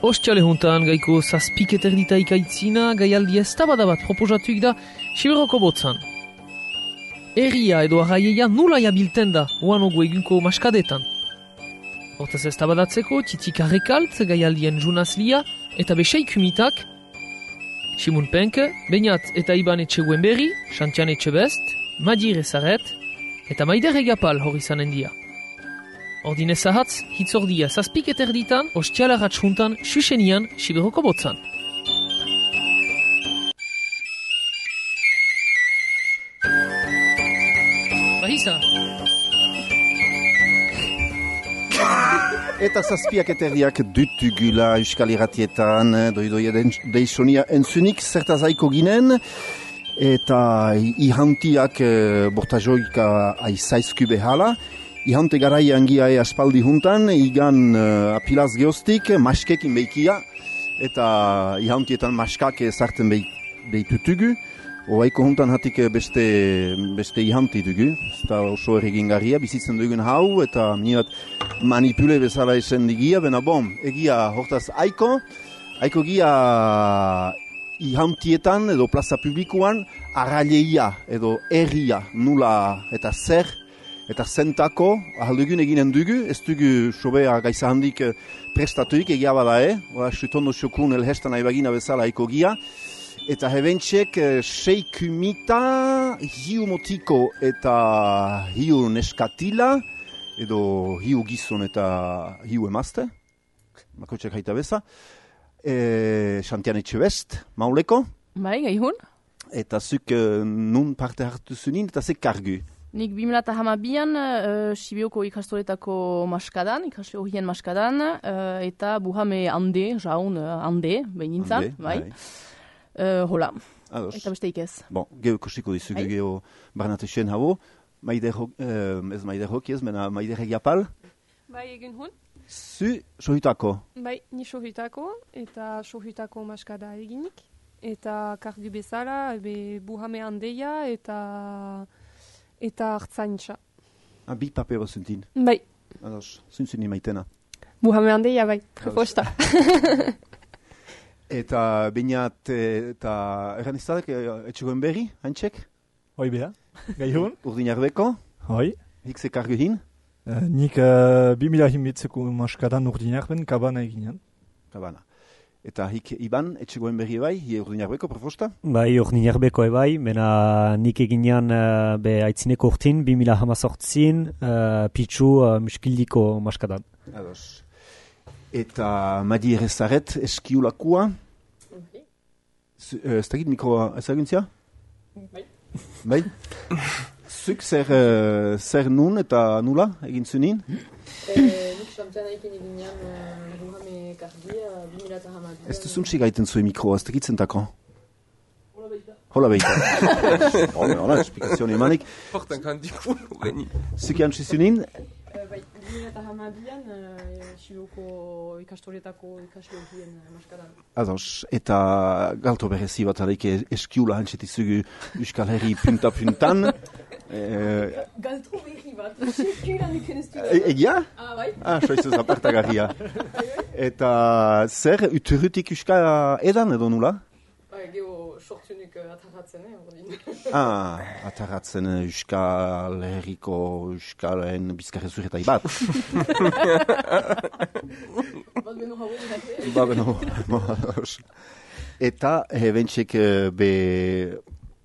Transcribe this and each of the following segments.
Ostiale juntan gaiko zazpik eterdita ikaitzina gaialdi ez bat proposatuik da Siberoko botzan. Erria edo arraieia nula jabilten da uan ogu egunko maskadetan. Hortaz ez tabadatzeko txitik arrekalt gaialdien junazlia eta beseik humitak Simun Penke, Beñat eta Iban etxe berri, Xantian etxe best, Madir ezaret eta Maider egapal hori zanen dia. Ordine zahatz, hitzordia zazpik eterditan, ostiala ratxuntan, xusenian, siberoko botzan. Bahisa! Eta zazpiak eterdiak dutugula euskal irratietan, doidoia deixonia entzunik, zertazaiko ginen, eta ihantiak eh, bortajoika aizaizku behala, Ihante garai angia e aspaldi juntan, igan uh, apilaz geostik, maskekin behikia, eta ihantietan maskak ezartzen behitutugu. Oaiko juntan hatik beste, beste ihanti dugu, eta oso erregin garria, bizitzen dugun hau, eta miat manipule bezala esen digia, bena bom, egia hortaz aiko, aiko gia ihantietan edo plaza publikoan, arraileia edo erria nula eta zer, Eta zentako, ahaldugun eginen dugu, ez dugu sobea gaisa handik eh, prestatuik egia bada, eh? Oa, sutondo xokun elhestan aibagina bezala eko gia. Eta hebentxek, eh, seikumita, hiu motiko eta hiu neskatila, edo hiu gizon eta hiu emazte, makotxek haita beza. E, Xantian etxe best, mauleko. Bai, gaihun. Eta zuk nun parte hartu zunin, eta ze kargu. Nik bimela eta hamabian, uh, Sibioko ikastoretako maskadan, ikasto horien maskadan, uh, eta buhame hande, jaun uh, hande, behin nintzen, bai. Uh, hola, Ados. eta beste ikez. Bon, geho kosiko dizugu bai. geho barnate xen habo, maide hok, uh, ez maide hok ez, mena maide regiapal. Bai, egin hun. Zu, sohitako? Bai, ni sohitako, eta sohitako maskada eginik. Eta kargu bezala, be buhame handeia, eta eta hartzaintza. Ah, bi papero zuntin? Bai. Ados, zuntzun imaitena? Buhame handeia bai, proposta. eta bainat eta erran izadek etxegoen berri, haintxek? Hoi beha, gai hon? Urdin arbeko? Hoi. Hik ze kargu hin? Uh, nik uh, bi mila hinbitzeko maskadan urdin arben kabana eginan. Kabana. Eta hik iban, etxegoen berri bai, hi urdinarbeko, proposta? Bai, urdinarbeko ebai, bena nik eginean uh, be aitzineko urtin, 2000 hamazortzin, uh, pitzu uh, muskildiko maskadan. Ados. Eta madi errezaret eskiulakua? Bai. Ez dakit mikroa ezaguntzia? Bai. Bai? Zuk zer, uh, zer nun eta nula egin zunin? Nik xantzena ikin eginean Ez duzun gaiten zuen mikroa, ez tekitzen dako? Hola beita. Hola, hola, esplikazio emanik. Hortan kandiku, geni. Zuki antzi zunin? Bai, eta hamabian, xiloko ikastoretako ikastoretien maskaran. Ados, eta galto berezi bat aleik eskiula hantzetizugu Euskal Herri punta-puntan. Galtro berri bat, sekulan ikeneztu. Egia? Ah, bai. Ah, soizuz apartagarria. Eta zer, uturrutik Euskal edan edo nula? Bai, geho sortunik atarratzen, eh. Ah, atarratzen Euskal Herriko Euskalen bizkarrezuretai bat. Bat beno hauen, Bat beno, Eta, hebentxek be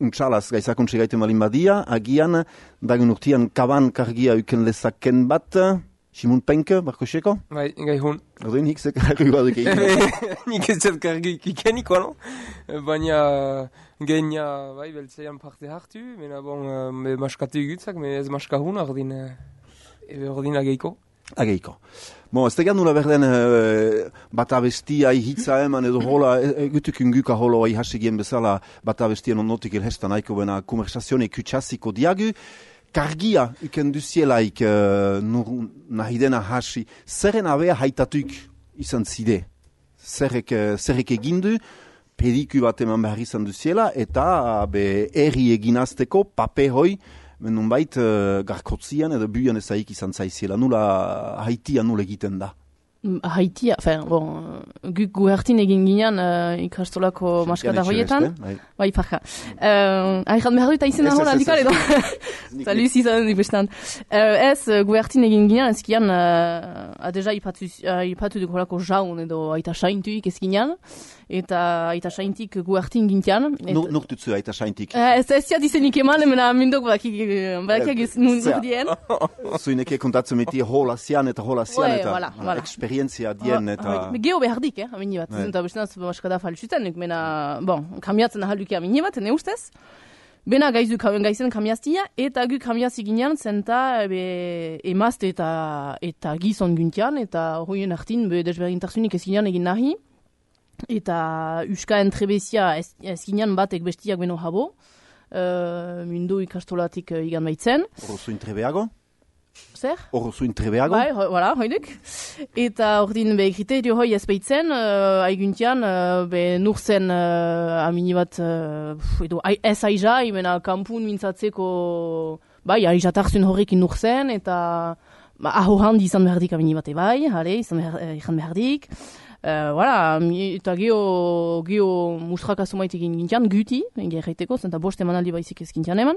untxalaz gaizakuntxe gaiten malin badia, agian, dagun urtean kaban kargia uken lezaken bat, Simun Penke, barko xeko? Bai, gai hun. Ordin, hik zek kargi bat Nik ez zet kargi ikeniko, no? Baina, genia, bai, beltzean parte hartu, mena bon, me maskatu egutzak, me ez maskahun, ordin, ordin ageiko. Ageiko. Bon, ez tegan nula berden uh, bat abestia hitza eman edo hola, egutuk unguka holo ahi hasegien bezala bat abestia non notik ilhestan aiko bena konversazione kutsasiko diagu. Kargia uken duzielaik uh, nahi dena hasi, zerren abea haitatuk izan zide. Zerrek, uh, zerrek egindu, pediku bat eman behar izan duziela, eta be, erri eginazteko pape hoi, Nun bait, uh, garkotzian edo buian ezaik izan zaiziela, nula haitia nula egiten da. Haitia, enfin, bon, gu, gu hartin egin ginean uh, ikastolako maskada horietan. Bai. Bai, parka. Uh, Airat behar dut aizena Ez, ez, hor ez, handikal ez. edo. Salut, zizan, dipestan. Uh, ez, uh, gu hartin egin ginean, ez gian, uh, adeja ipatu, uh, ipatu duk horako jaun edo aita saintuik ez ginean. Eta aita saintik gu hartin gintian. Et- Nur, nur tutzu aita saintik. Eh, Ez ez ziat izenik eman, emena mindok bakik, bakik ez nun Zea. dien. Zuineke kontatzen meti hola zian eta hola zian Ouais, eta voilà, ah, voilà. eksperientzia dien eta... Me Geho behardik, eh, amini bat. Ouais. Eta bestean zu maskada faltsutzen, nik mena, bon, kamiatzen ahalduki amini bat, ne ustez. Bena gaizu gaizen kamiaztia, eta gu kamiazi ginean, zenta be, emazte eta, eta gizon guntian, eta horien hartin, be, desberdintarsunik ez ginean egin nahi. Eta uska entrebezia ez, ez ginean batek bestiak beno habo. Uh, mundu ikastolatik uh, igan baitzen. Horro zuin trebeago? Zer? Horro zuin trebeago? Bai, ho, voilà, hoidek. Eta ordin be kriterio hoi ez baitzen, uh, aiguntian, uh, be nur zen uh, amini bat, uh, edo, ai, ez aiza, imena kampun mintzatzeko, bai, aizatartzun horrekin nur zen, eta ba, aho handi izan behardik amini bate bai, jale, izan behar, eh, izan behardik. Uh, voilà, eta geho, geho mustraka sumait egin gintian, guti, gerraiteko, zenta bost emanaldi baizik ez gintian eman.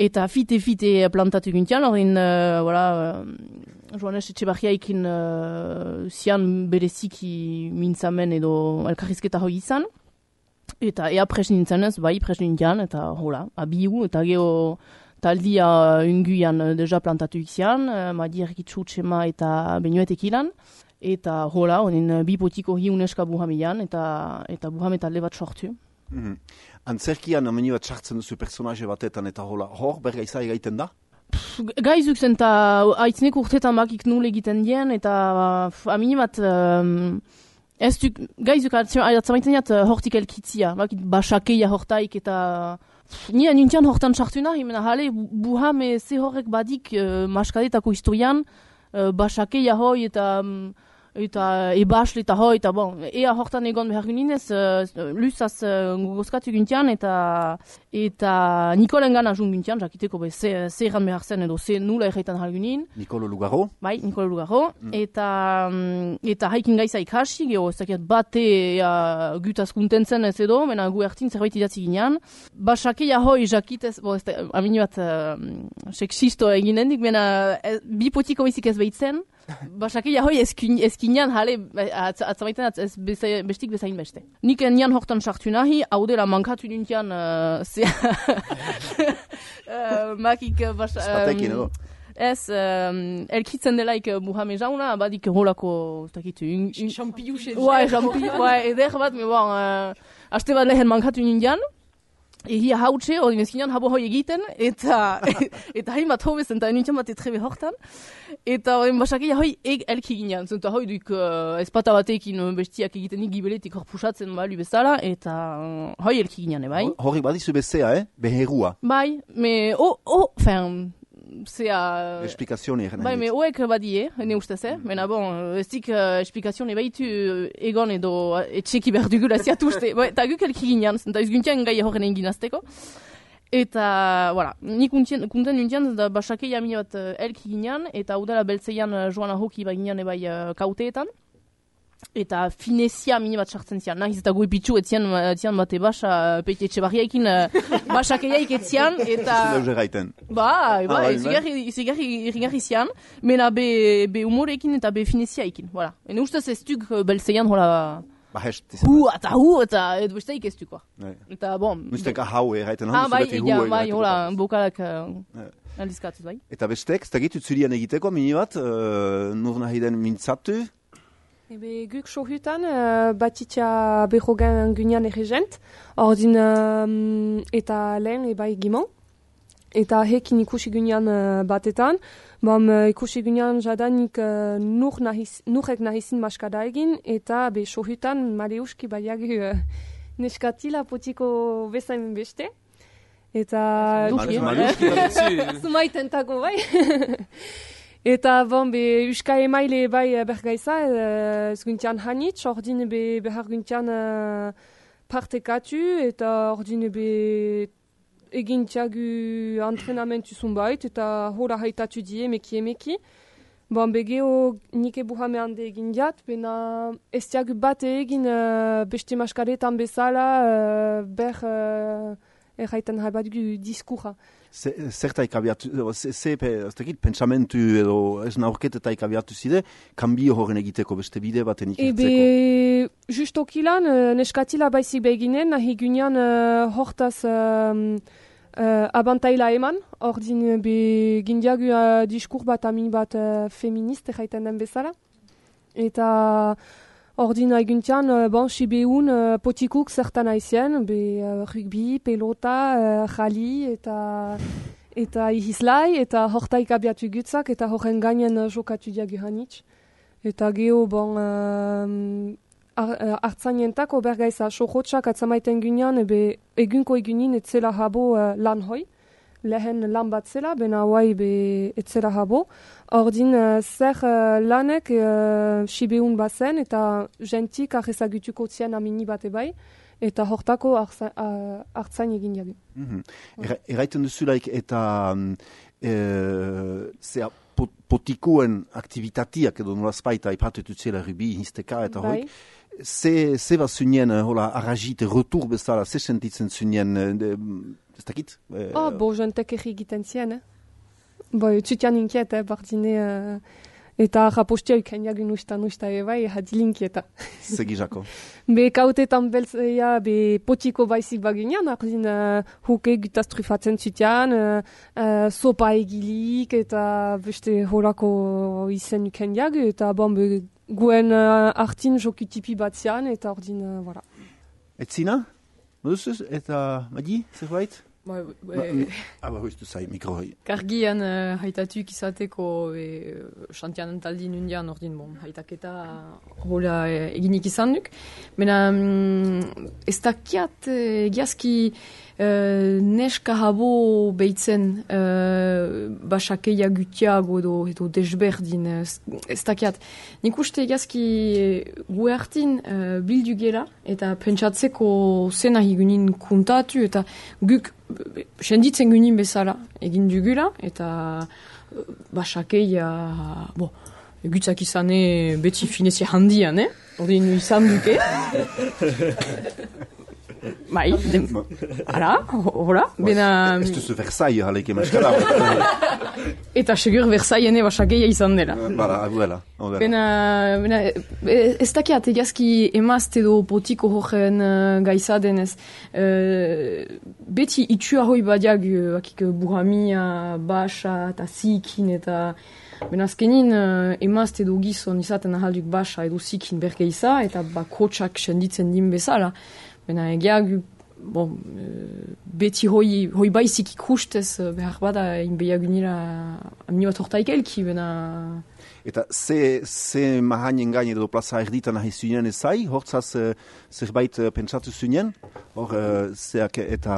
Eta fite-fite plantatu gintian, horrein, uh, voilà, uh, Joanes Etxebarriaikin uh, zian bereziki mintzamen edo elkarrizketa hoi izan. Eta ea pres nintzen ez, bai pres nintzen, eta hola, abiu, eta geho taldia unguian deja plantatu ikian, uh, Madir Gitsutxema eta Benuetek ilan. Eta hola, honen uh, bi potiko hi uneska buhamian, eta, eta buhame talde bat sortu. Mhm. Antzerkian ameni bat sartzen duzu personaje batetan eta hola, hor berga izai gaiten da? Gaizuk zen eta aitzinek urtetan bakik nul egiten dien, eta amini bat, um, ez duk, gaizuk atzamaiten jat uh, hortik elkitzia, bakit basakeia hortaik eta Ni nintian hortan sartu nahi, mena jale, buhame ze horrek badik uh, maskadetako historian, uh, basakeia hoi eta um, eta ebasle eta hoi, eta bon, ea hortan egon behar guninez, uh, luzaz uh, gogozkatu gintian, eta eta Nikolen gana jun gintian, jakiteko be, ze, ze erran behar zen edo ze nula erraitan halgunin, Nikolo Lugaro? bai, Nikola Lugaro, eta, mm, eta haikin gaiza ikasi, geho, ez bate uh, gutaz kuntentzen ez edo, mena gu ertin zerbait idatzi ginean. Basakeia hoi jakitez, bo, ez da, amini bat uh, seksisto egin hendik, mena ez, bi potiko bizik ez behitzen, Basakeia hoi ezkin, ezkinean, jale, atz, atzamaiten atz, ez beze, bestik bezain beste. Nik enian hortan sartu nahi, hau dela mankatu nintian, uh, ze... uh, makik, uh, basa... Espatekin edo? Ez, um, elkitzen delaik uh, Muhammed jauna, badik rolako, ez dakit, Bai, jampi, bai, eder bat, me bon, uh, aste bat lehen mankatu nindian, Egi hautxe, hori neskinan habo hoi egiten, eta eta hain bat hobez, eta nintzen bat etrebe hortan. Eta hori basakia hoi eg elki ginean, zenta hoi duk uh, espata batekin uh, bestiak egiten nik gibeletik hor pusatzen balu bezala, eta uh, hoi elki ginean, bai. Horri badizu bezea, eh? Beherua. Bai, me, o, o, fen, zea... Esplikazioni eren Bai, me oek badie, ne ustez, eh? Mena bon, ez dik uh, esplikazione baitu uh, egon edo uh, etxeki behar dugula ziatuste. Bai, eta guk elki ginean, eta izguntian gai horren egin azteko. Eta, voilà, ni kuntien, kunten nintian, da basakei amine bat elki ginean, eta udala beltzeian joan ahoki bai ginean ebai uh, kauteetan. Eta finezia mini bat sartzen zian, nahiz eta goi pitzu etzian, etzian bate basa, peite etxe barriaikin, uh, basakeiaik etzian, eta... Zileuze gaiten. Bai, Ah, bai, bai, zigarri, zigarri irrigarri zian, mena be, be humorekin eta be fineziaikin, voilà. Ene ustez ez duk uh, belzeian, hola, Ba, hest, izan. hu eta hu eta edo besteik ez duko. Bai. Eta bon, Nuztek hau erraiten ah, hau, bai, beti ja, bai, hola, bokalak Ja. aldizkatuz, bai. Eta bestek, ez dakit utzurian egiteko, mini bat, uh, nur nahi den mintzatu, Ebe guk sohutan, uh, batitza berrogan gunean erregent, ordin um, eta lehen ebai gimon. Eta hekin ikusi gunean uh, batetan, bam uh, ikusi gunean jadanik uh, nur nahiz, nurek nahizin maskada egin, eta be sohutan maleuski baiagu uh, neskatila potiko bezain beste. Eta... Mal- eh? Maluski, Zumaitentako, bai. Eta bon, be, uska emaile bai eh, bergaiza, uh, zguntian hanitz, ordin be behar guntian uh, partekatu, eta ordin be egin tiagu entrenamentu zunbait, eta hola haitatu die emeki emeki. Bon, begeo nik ebuhame hande egin jat, bena ez diagu bat egin uh, beste maskaretan bezala, uh, ber uh, erraiten haibat gu diskura. Zertaik abiatu, ze, ze pentsamentu edo ez naurketetaik abiatu zide, kanbio horren egiteko beste bide baten ikertzeko? Ebe, just okilan, uh, neskatila baizik beginen, nahi gunean uh, hortaz um, uh, abantaila eman, ordin be gindiagu uh, diskur bat amin bat uh, feminist erraiten den bezala. Eta ordin eguntian, uh, bon, sibeun uh, potikuk zertan aizien, be uh, rugby, pelota, uh, jali, eta eta ihizlai, eta hortaik abiatu gutzak, eta horren gainen uh, jokatu diagu hanitz. Eta geho, bon, uh, hartzanientako ar, bergaiza sohotxak atzamaiten gunean, ebe egunko egunin etzela habo uh, lan hoi, lehen lan bat zela, bena hauai be etzela habo. Ordin uh, zer uh, lanek uh, sibeun bazen eta jentik arrezagutuko zien amini bate bai, eta hortako hartzain egin jagu. Mm -hmm. Erraiten duzulaik eta um, e, zea potikoen aktivitatiak edo nolazpaita ipatutu zela ribi histeka eta bai. hoi, ze, ze bat zunien, hola, arragite, retur bezala, ze sentitzen zunien, ez dakit? Oh, bo, jentek egiten zien, eh? Bo, txutian inkiet, eh, bardine, uh, eta rapostia ikan jagun usta nusta ebai, hadi linkieta. Segizako. be, kautetan belzea, be, potiko baizik baginean, ardin, uh, huke gutaz trufatzen txutian, uh, uh, sopa egilik, eta beste holako izen ikan jagu, eta bon, be, guen uh, artin jokutipi bat zian, eta ordin, uh, voilà. Etzina? Moduzuz, eta madi, zerbait? Ba, ba, aba hoiztu zai, mikro hoi. Kargian uh, haitatuk izateko e, xantian entaldi nundian ordin bon, haitaketa hola e, eginik izan duk. Mena, mm, ez dakiat egiazki uh, neska habo behitzen uh, basakeia gutiago edo, edo desberdin, ez dakiat. Nik uste egazki gu hartin uh, bildu gela eta pentsatzeko zena higunin kuntatu eta guk senditzen gunin bezala egin dugula eta uh, basakeia, bo, Gutzak izane beti finezia handian, eh? Ordin izan duke. Bai, ara, hola, bena... Ez duzu Versailles haleik emaskara. Eta segur Versailles ene basakeia izan dela. Bara, aguela. Bena, bena, ez dakiat egazki emazte do potiko horren uh, gaiza denez. Uh, beti itxua hoi badiag, uh, akik buhamia, basa, eta zikin, eta... Ben azkenin, uh, emazte do gizon izaten ahalduk basa edo zikin berke iza, eta bakotsak senditzen din bezala. Bena egiag, bon, uh, beti hoi, hoi baizik ikustez, uh, behar bada, inbeiag unira amni bat hortaik elki, bena... Eta ze, ze mahainen gain edo plaza erditan nahi zuen ezai, hortzaz uh, zerbait uh, pentsatu zuen, hor uh, zeak eta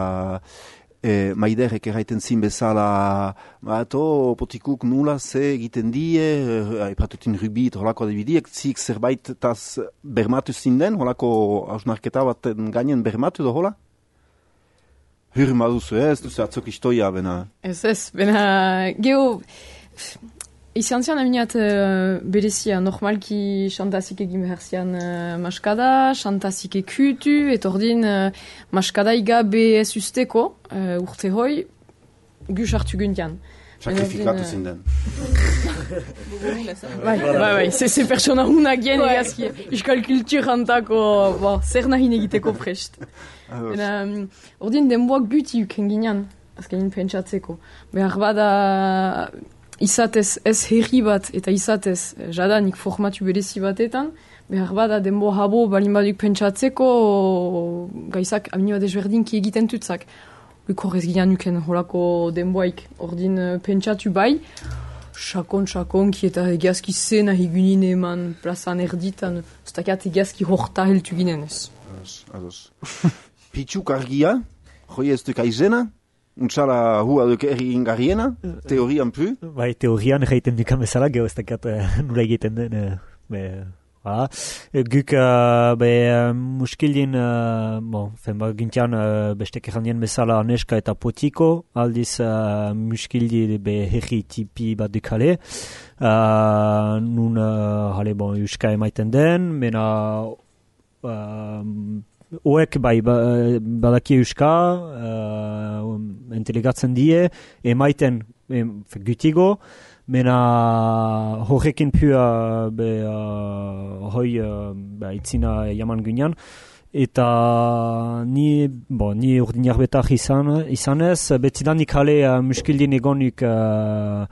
e, maiderek erraiten zin bezala, bato, potikuk nula ze egiten die, epatutin rubit, holako adibidiek, zik zerbait taz bermatu zinden, holako hausnarketa bat gainen bermatu do hola? Hürri maduzu, ez, duzu atzok istoia, bena. Ez, ez, bena, geho, Izan zian aminat uh, berezia, normalki xantazik egin behar zian uh, maskada, xantazik ekutu, eta ordin uh, maskada igabe ez usteko, uh, urte hoi, gus hartu guntian. Sakrifikatu zinden. bai, bai, bai, ze ze pertsona huna gen egazki, iskal kultur hantako, bo, zer nahi egiteko prest. um, ordin denboak guti uken ginean, azkenin pentsatzeko. Behar bada izatez ez herri bat eta izatez eh, jadanik formatu berezi batetan, behar bada denbo habo balin baduk pentsatzeko gaizak amini bat ezberdinki egiten tutzak. Buk horrez gian nuken horako denboaik ordin uh, pentsatu bai, sakon sakonki eta egiazki zena higunin eman plazan erditan, zutakat egiazki horta heltu ginen ez. Ados, ados. Pitzuk argia, joi ez duk aizena? Untsala hua duk erri ingarriena, teorian pu? Bai, teorian egiten dukan bezala, geho ez dakat uh, nula egiten den, be, Hala, guk uh, be muskildin, uh, bon, fen ba gintian uh, bestek errandien bezala neska eta potiko, aldiz uh, muskildi be herri tipi bat dukale. Uh, nun, uh, hale, bon, euska emaiten den, mena uh, oek bai ba, badaki euska, uh, entelegatzen die, emaiten em, gutigo, Mena horrekin pua be uh, hoi uh, ba, itzina jaman gynean. Eta ni, bo, ni urdinak betak izan, izanez, betzidanik hale uh, muskildin egonik uh,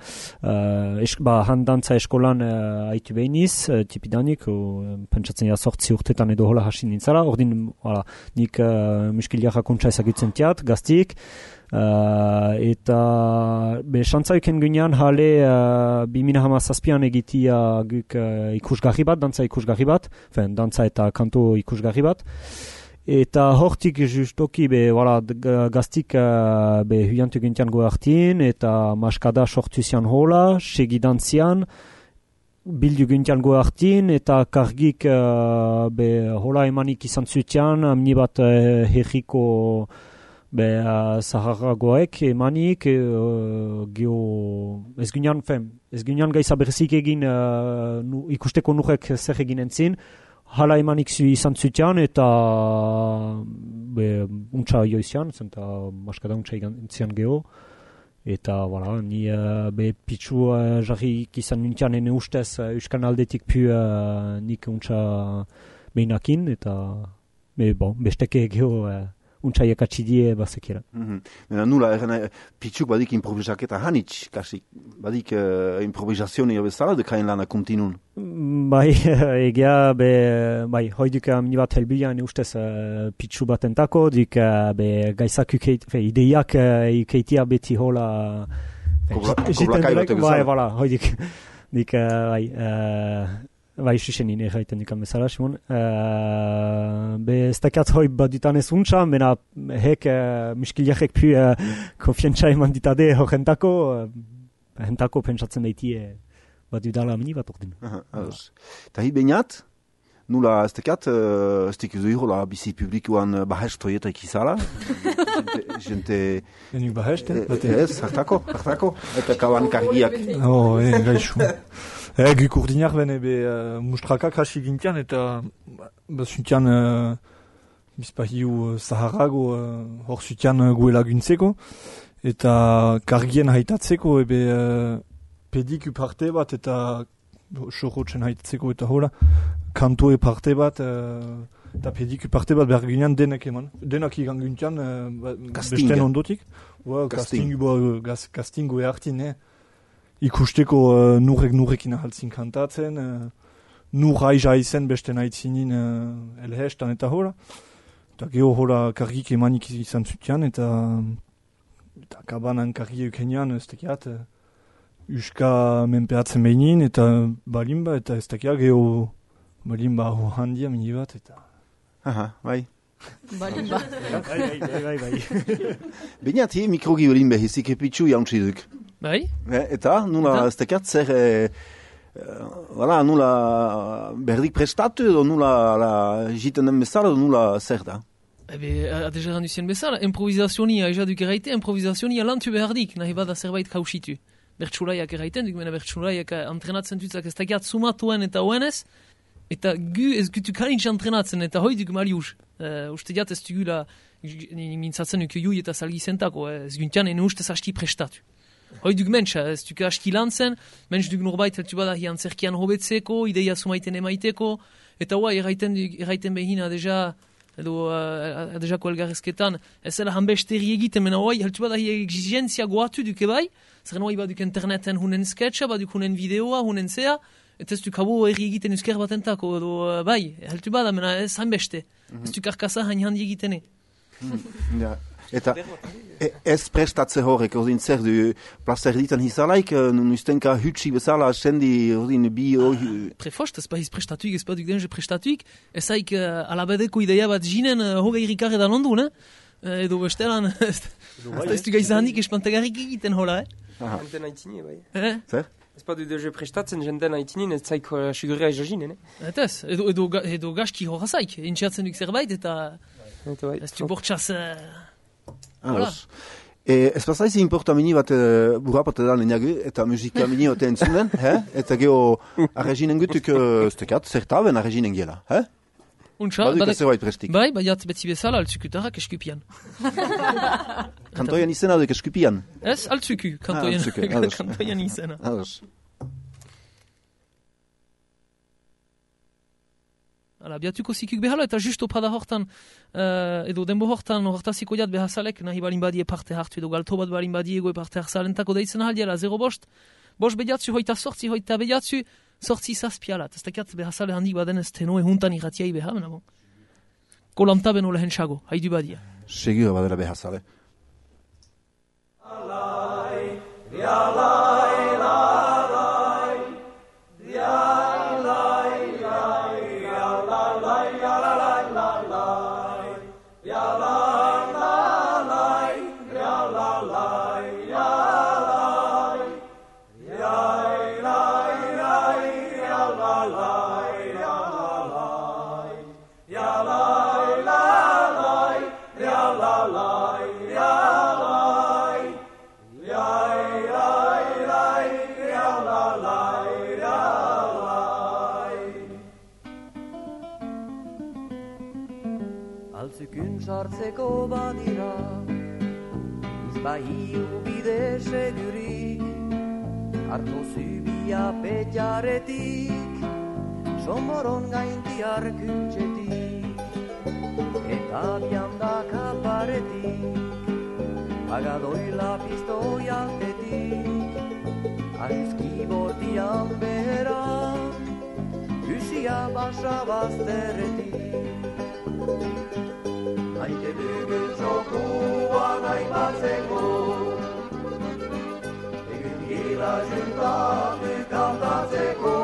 uh, esk, ba, handantza eskolan uh, aitu behiniz, uh, tipidanik, uh, pentsatzen ja sortzi urtetan edo hola hasin nintzara, ordin, hala, nik uh, muskildiak akuntza ezagutzen tiat, gaztik, Uh, eta be santzaiken ginean hale uh, bimina hama zazpian egitia guk uh, ikusgarri bat, dantza ikusgarri bat, fen, dantza eta kanto ikusgarri bat. Eta hortik justoki be, wala, gaztik uh, be huiantu gintian hartin, eta maskada sortu zian hola, segi dantzian, bildu gintian hartin, eta kargik uh, be hola emanik izan zutian, amni bat uh, herriko be uh, zaharragoek emanik uh, geho ez ginean fem ez ginean gaiza berzik egin uh, nu, ikusteko nurek zer egin entzin. Hala emanik zu izan zutian eta be untsa joizian zenta maskada untsa entzian geho. Eta voilà, ni uh, be pitzu uh, jarri izan nintian ene ustez uh, euskan aldetik pu uh, nik untsa beinakin eta be bon, besteke geho uh, untsaiak atxidie bazekera. Mm -hmm. Nula, erren, pitxuk badik improvisaketa hanitz, kasi, badik uh, improvisazioni bezala, dekain lana kontinun. Bai, egia, be, bai, hoiduk amni bat helbilan ustez uh, pitxu bat entako, dik, uh, be, gaizak ukeit, fe, ideiak uh, ikeitia beti hola... Koblakai bat Bai, voilà, hoiduk, dik, uh, bai, uh, Bai, xuxen nire jaiten dikan bezala, Simon. Uh, be, ez dakat hoi bat dutan ez untsa, mena hek, uh, miskiliakek pu uh, konfientza eman ditade horrentako, uh, hentako pentsatzen daiti uh, bat dudala mini bat ordin. Eta hi bainat, nula ez dakat, uh, ez dik uzu la bizi publikoan bahest toietak izala. Gente... Enik bahest, eh? Ez, hartako, hartako. Eta kaban kargiak. Oh, eh, gaixo. E, guk urdinak bene be uh, mustrakak hasi gintian eta ba, zutian uh, bizpahiu uh, zaharago uh, hor zutian uh, guela guntzeko eta kargien haitatzeko ebe uh, pedik parte bat eta sorotzen haitatzeko eta hola kanto parte bat uh, eta pedik parte bat behar ginean denek eman. Denak igan gintian uh, besten ondotik. Well, casting, casting, casting, casting, ikusteko uh, nurrek nurrekin ahaltzin kantatzen, uh, nur aiza izen beste nahizinin uh, elhestan eta hola. Eta geho hola kargik emanik izan zutian, eta, eta kabanan kargi eukenian ez tekiat, uh, uska menpeatzen behinin, eta balimba, eta ez tekiat geho balimba ho handia mini bat, eta... Aha, bai. Balimba. bai, bai, bai, bai, bai. Bainati, mikrogi horin behizik epitzu jauntzi duk. Bai? E, eta, nula, ez tekat, zer, e, voilà, nula berdik prestatu edo nula la, jiten den bezala edo nula zer da? Ebe, adeja randu zien bezala, improvisazioni aja duk eraite, improvisazioni alantu behardik, nahi bada zerbait kausitu. Bertsulaiak eraiten, duk mena bertsulaiak antrenatzen dutzak ez tekiat sumatuen eta oenez, eta gu ez gutu kanitz antrenatzen, eta hoi duk malius. Uh, uste diat ez dugula, mintzatzen duk jui eta salgi zentako, ez guntian ene ustez asti prestatu. Hoi duk mentsa, ez duk aski lan zen, mentz duk norbait heltu bada hian zerkian hobetzeko, ideia sumaiten emaiteko, eta hoa, erraiten, erraiten behin adeja, edo uh, adejako elgarrezketan, ez zela hanbesteri egiten, mena hoi, heltu bada hi exigentzia goatu duke bai, zerren hoi baduk interneten hunen sketcha, baduk hunen videoa, hunen zea, eta ez duk habo erri egiten eusker batentako, edo uh, bai, heltu bada, mena ez hanbeste, mm -hmm. ez duk arkasa hain handi egitene. Mm, ja. Eta e, ez prestatze horrek, ordin zer du plazer ditan hizalaik, nun ustenka hutsi bezala, sendi ordin bi... Ah, Prefost, ez bahiz prestatuik, ez baduk denje prestatuik, ez haik uh, alabedeko ideia bat jinen uh, hogei rikarre da londu, ne? Uh, edo bestelan, ez du gaiza handik espantagarrik egiten hola, eh? Antena itzine, bai. Eh? Zer? Ez pa du deje prestatzen jenden haitinin ez zaik uh, siguria ezagin, ne? Eta ez, edo, edo, ga- edo gaski horra zaik, intxatzen duk zerbait eta Eta bai. ez du bortxaz... Uh, Ados. E, ez bazaiz importa mini bat e, burrapote da lehenago, eta musika mini ote entzunen, he? eta geho arreginen gutuk, e, ez tekat, zertaben arreginen gela, he? Baduk badak- zerbait prestik. bai, baiat betzi bezala altzukutarrak eskupian. Kantoian izena duk eskupian. Ez, altzuku, kantoian, altzuku, ados. kantoian izena. Ados. Hala, biatuko zikuk behala eta justo pada hortan, uh, edo denbo hortan hortaziko jat behazalek, nahi balin badie parte hartu edo galto bat balin badie goe parte hartzalentako deitzen aldiela, zero bost, bost bediatzu hoita sortzi, hoita bediatzu, sortzi zazpialat. Ez dakiat behazale handik baden ez teno ehuntan irratiai beha, mena bon. Kolanta beno lehen xago, haidu badia. Segura badela behazale. Altzukun petjaretik Somoron gainti arkutxetik Eta bianda kaparetik Pagadoila pistoi altetik Aizki bortian behera Usia basa bazterretik Maite dugun txokua nahi gira juntatu kantatzeko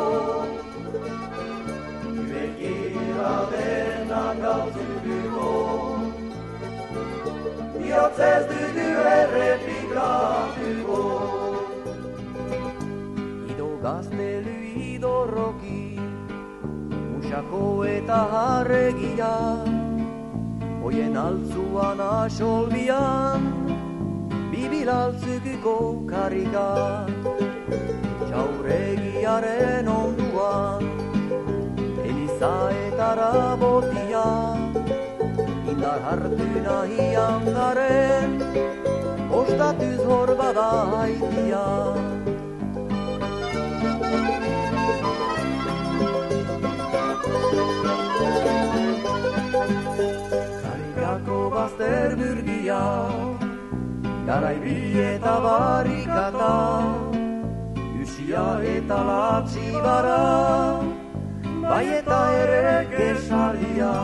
Begira dena galtzuduko Biotzez dugu errepikatuko Ido gaztelu ido roki Musako eta harregia Oien altzuan asolbian Bibil altzukuko karika Txauregiaren onduan Eliza eta rabotia Indar hartu nahian garen Ostatuz hor bada haitia. Karikako bazter burgia Garaibi eta barrikata Usia eta latzi bara Bai eta ere kesalia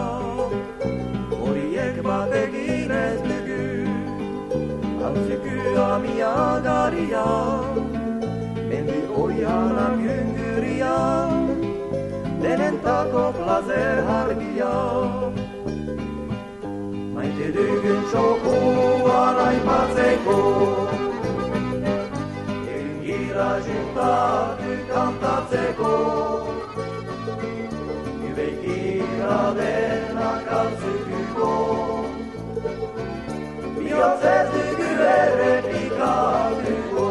Horiek batekin ez dugu Hauziku amia garia. Mendi oianak unguria Denentako plazer hargia Maite dugun txokua nahi batzeko Egin gira juntatu kantatzeko Ibeikira denak altzukuko Biotzez dugu errepikatuko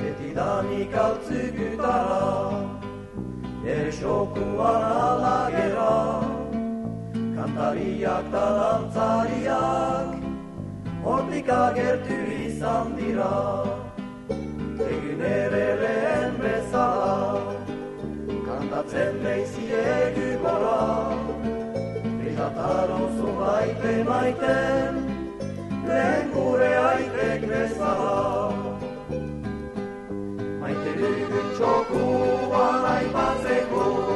Betidanik altzukutara Ere xokuan alagera Kantariak eta dantzariak Hortik agertu izan dira. Egun ere lehen bezala Kantatzen behiziegu gora. Bezatar oso baite maiten Lehen gure aitek bezala Maite dugun txokuan aipatzeko Egin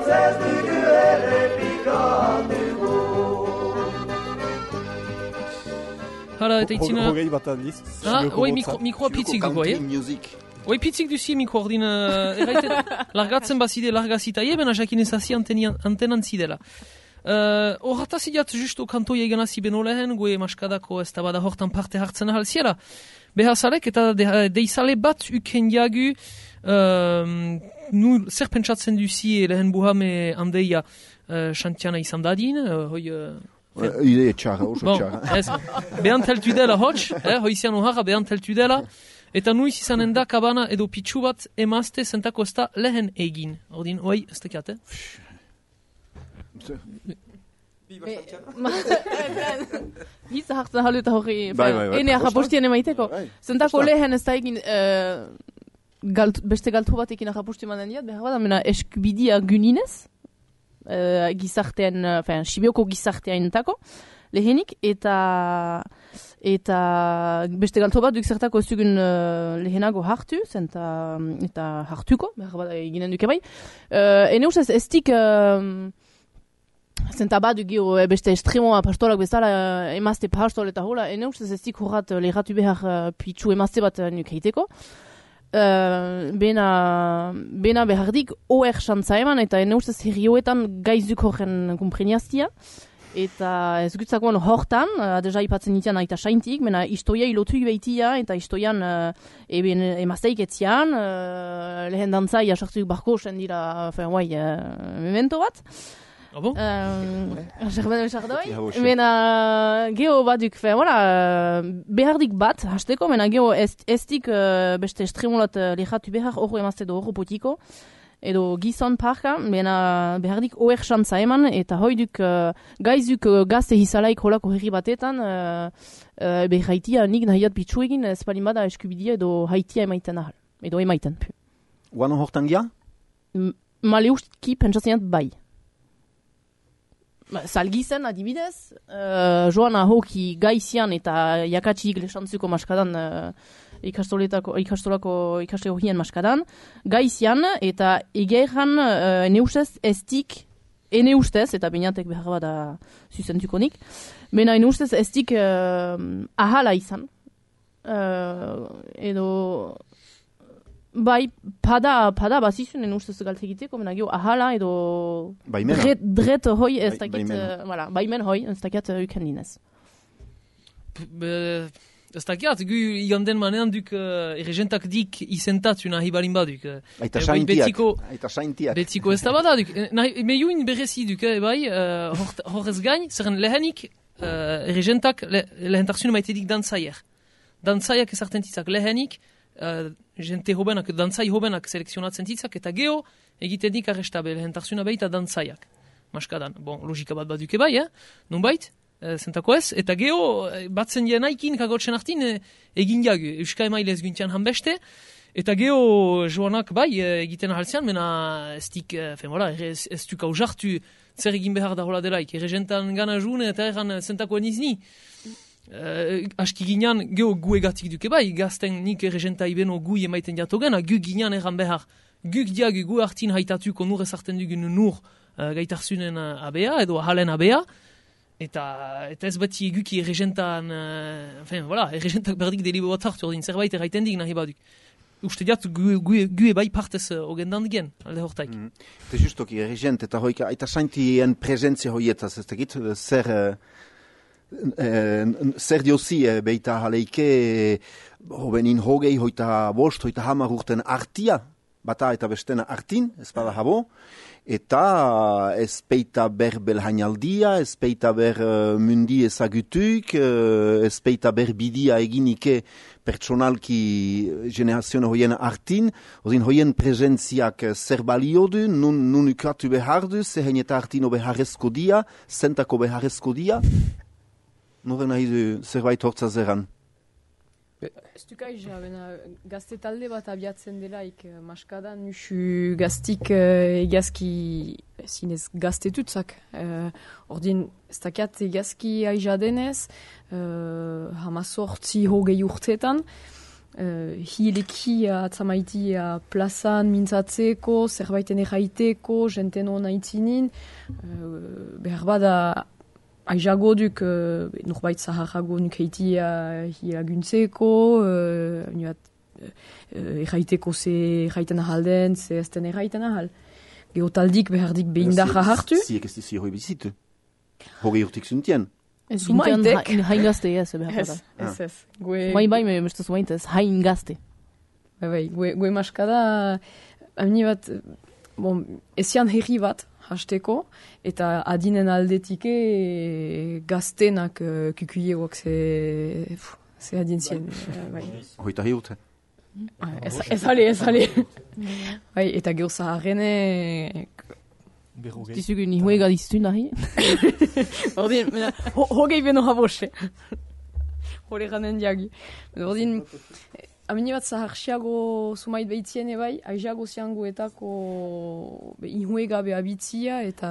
juntatu ez dugu errepikatuko Hala, eta itzina... Hogei bat aldiz. Ah, Sibioko oi, botza. mikro, mikroa pitzik dugu, eh? music. Oi, pitzik duzi mikro ordin, uh, erraiten, largatzen bazide largazita, bena jakin ezazi antenan zidela. Uh, Horrataz idiat justo kantoia egan hazi beno lehen, gue maskadako ez da bada hortan parte hartzen ahal ziela. Behazalek eta de, deizale bat uken jagu, um, nu zer pentsatzen duzi lehen buhame handeia uh, xantiana izan dadin, uh, hoi... Uh, Eh, Ide txarra, oso Bon, txarra. ez, behant heltu dela hots, eh, hoizian oharra behant heltu dela, eta nuiz izanen da kabana edo pitsu bat emazte zentako ez da lehen egin. Ordin, oi, ez tekiat, eh? Hitza hartzen halu eta hori, Bai, bai, bai. enea Kosta? japostien emaiteko. Zentako lehen ez da egin, eh, galt, beste galtu batekin japosti manen diat, behar bada, mena eskubidia gyninez, eh, gizartean, eh, enfin, sibioko gizarteainetako, lehenik, eta eta beste galtu bat duk zertako ez dugun eh, lehenago hartu, zenta, eta hartuko, behar bada eginen duke bai. Uh, ene ustez ez dik, eh, Zenta badu gero eh, beste estremoa pastolak bezala emazte pastol eta hola, ene ustez ez dik horrat eh, lehatu behar uh, pitsu emazte bat uh, nuk eiteko. Uh, bena, bena behardik oer xantza eman eta ene ustez herrioetan gaizuk horren kumpreniaztia. Eta ez gutzakoan hortan, uh, deja ipatzen itian aita saintik, mena istoia ilotu behaitia eta istoian uh, eben emazteik etzian, uh, lehen dantzai asartuk barko zen dira, enfin, guai, uh, memento bat. Ah bon? Uh, Gerben Chardoi. Ja, hoxe. Mena geho baduk, fe, voilà, behardik bat, hasteko, mena geho ez, ez dik uh, beste estremulat uh, lehatu behar horro emazte do horro potiko, edo gizon parka, mena behardik oer xantza eman, eta hoiduk uh, gaizuk uh, gazte hizalaik holako herri batetan, uh, uh, be haitia nik nahiat bitxu egin, ez palin bada eskubidia edo haitia emaiten ahal, edo emaiten. pu. Guano hortan gia? Male ustki pentsatzen dut bai. Salgizen, adibidez, uh, joana hoki gaizian eta jakatxik lesantzuko maskadan uh, ikastoletako, ikastolako ikaste horien maskadan, gaizian eta egeran uh, ene ustez ez dik, ene ustez, eta bainatek behar bada zuzentuko nik, bena ene ustez ez dik uh, ahala izan. Uh, edo Bai, pada, pada bazizunen ustez galte egiteko, mena geho ahala edo Baimena. dret, dret hoi ez Bai- dakit, baimena. eh, voilà, baimen hoi ez dakit uh, uken dinez. Ez dakiat, gu iganden manean duk uh, erregentak dik izentat nahi balin baduk. Uh, Aita Eh, saintiak. Aita saintiak. Betziko ez da bada duk. Eh, Nahi, me juin berezi duk, eh, bai, uh, hor- horrez gain, zerren lehenik uh, erregentak le, lehentarzun maite dik dantzaier. Dantzaiak ezartzen titzak lehenik, uh, jente hobenak, dantzai hobenak selekzionatzen titzak, eta geho egiten dik arrestabe lehentarzuna baita dantzaiak. Maskadan, bon, logika bat baduke bai, eh? Nun bait, eh, zentako ez, eta geho eh, batzen jenaikin kagotzen hartin eh, egin jagu, euska emailez guntian hanbeste, Eta geho joanak bai egiten ahaltzean, mena ez dik, eh, fen, voilà, ez, ez duk hau jartu zer egin behar da hola delaik. Erregentan gana june eta erran eh, zentako nizni. Uh, aski ginean geho gu egatik duke bai, gazten nik erregenta ibeno gu emaiten jato gana, gu ginean erran behar. Guk diagu gu hartin haitatuko nur ezarten dugun nur uh, gaitarzunen uh, abea edo ahalen abea. Eta, eta ez beti guki erregentan, uh, enfin, voilà, erregentak berdik delibo bat hartu ordin zerbait erraiten dik nahi baduk. Uste diat gu, ebai partez uh, ogendan gen, alde hortaik. Mm. Eta justoki, regent, eta hoika, eta saintien presentzia hoietaz, ez dakit, zer, eh, eh, zer diozi eh, beita haleike, eh, hobenin hogei, hoita bost, hoita hamar urten artia, bata eta bestena artin, ez bada habo, eta ez peita ber belhainaldia, ez peita ber eh, mundi ezagutuk, eh, ez peita ber bidia eginike pertsonalki generazio hoien artin, odin hoien presentziak zer balio du, nun, nun ukatu behar du, zehen eta artino beharrezko dia, zentako beharrezko dia, nore nahi du zerbait hortza zeran. Ez duk aiz, bena, gazte talde bat abiatzen delaik eh, maskadan nusu gaztik eh, egazki zinez gaztetutzak. Eh, ordin, ez dakiat egazki aiza denez, eh, hamazortzi hogei urteetan, uh, hilekia atzamaitia plazan mintzatzeko, zerbaiten erraiteko, jenten hona itzinin, uh, behar bada aizago duk, uh, norbait zaharrago nuk heitia hilaguntzeko, uh, nuat, uh, erraiteko ze erraiten ahalden, ze ezten erraiten ahal. Geotaldik behardik behindarra hartu. Ziek ez dizi hoi bizitu. Hogei urtik zuntien. Ez Zumaitek. hain- gazte ez, behar Ez, bada. ez, ez. Gue, Bai, bai, me mestuz maite ez, hain gazte. bai, bai, gue, gue maskada, amini bat, bon, ezian herri bat, hasteko, eta adinen aldetik e, gaztenak uh, kukuiewak ze, pf, ze adin zien. eh, bai. Hoita hi urte. Ah, Ez, ez ale, ez ale. bai, eta gero zaharrene. Dizugu ni huega diztu nahi. ordin, mena, ho, hogei beno habose. Hore ganen diagi. Ordin, amini bat zaharxiago sumait behitzien ebai, aizago ziangoetako be, inhuega be abitzia eta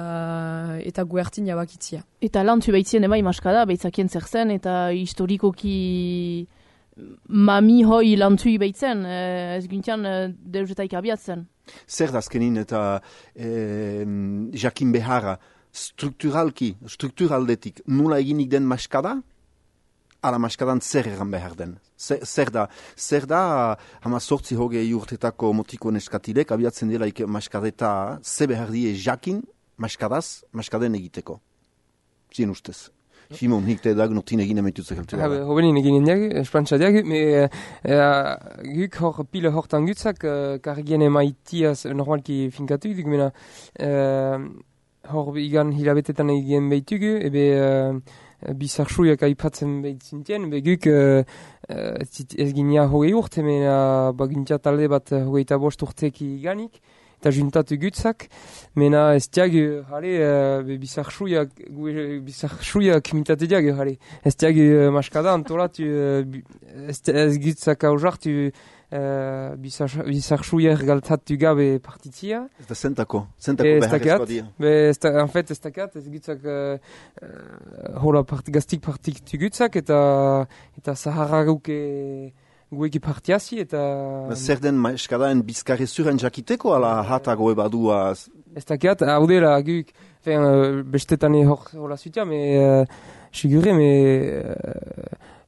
eta guertin jabakitzia. Eta lan zu baitzien bai maskada, baitzakien zer zen, eta historikoki mami hoi lan zu baitzen, eh, ez gintian eh, deusetaik abiatzen. Zer da azkenin eta eh, jakin beharra strukturalki, strukturaldetik nula eginik den maskada, ala maskadan zer egan behar den. Zer, da, zer da hama sortzi hogei urtetako motiko neskatilek abiatzen delaik maskadeta ze behar die jakin maskadaz, maskaden egiteko. Zien ustez. Simon, hik te dag notin egin emetutzek heltu. Ja, hobenin egin diag, espantsa diag, me uh, guk hor pile hortan gutzak, uh, kargien emaitiaz normalki finkatu duk, mena uh, hor igan hilabetetan egin behitugu, ebe uh, bizarxuiak aipatzen behitzintien, ebe guk uh, uh, ez ginia hogei urte, mena bagintia talde bat hogeita bost urteki iganik, eta juntatu gutzak, mena ez diag, jale, uh, gue- bizarxuiak mintate diag, jale. Ez diag uh, maskada antolatu, uh, ez, ez gutzak auzartu uh, bizarxuiak galtatu gabe partitzia. Ez da zentako, zentako Ez beharrezkoa dira. Be, ez da, en fait, ez dakat, ez gutzak uh, uh, hola part, gaztik partitu gutzak, eta eta zaharraguk e, gueki partiazi, eta Zer den maskadaen bizkarre zuren jakiteko, ala hatago ebadua ez dakat, hau dela guk, fen, uh, bestetan hor hola zutia, me, uh, sigure, me, uh, uh,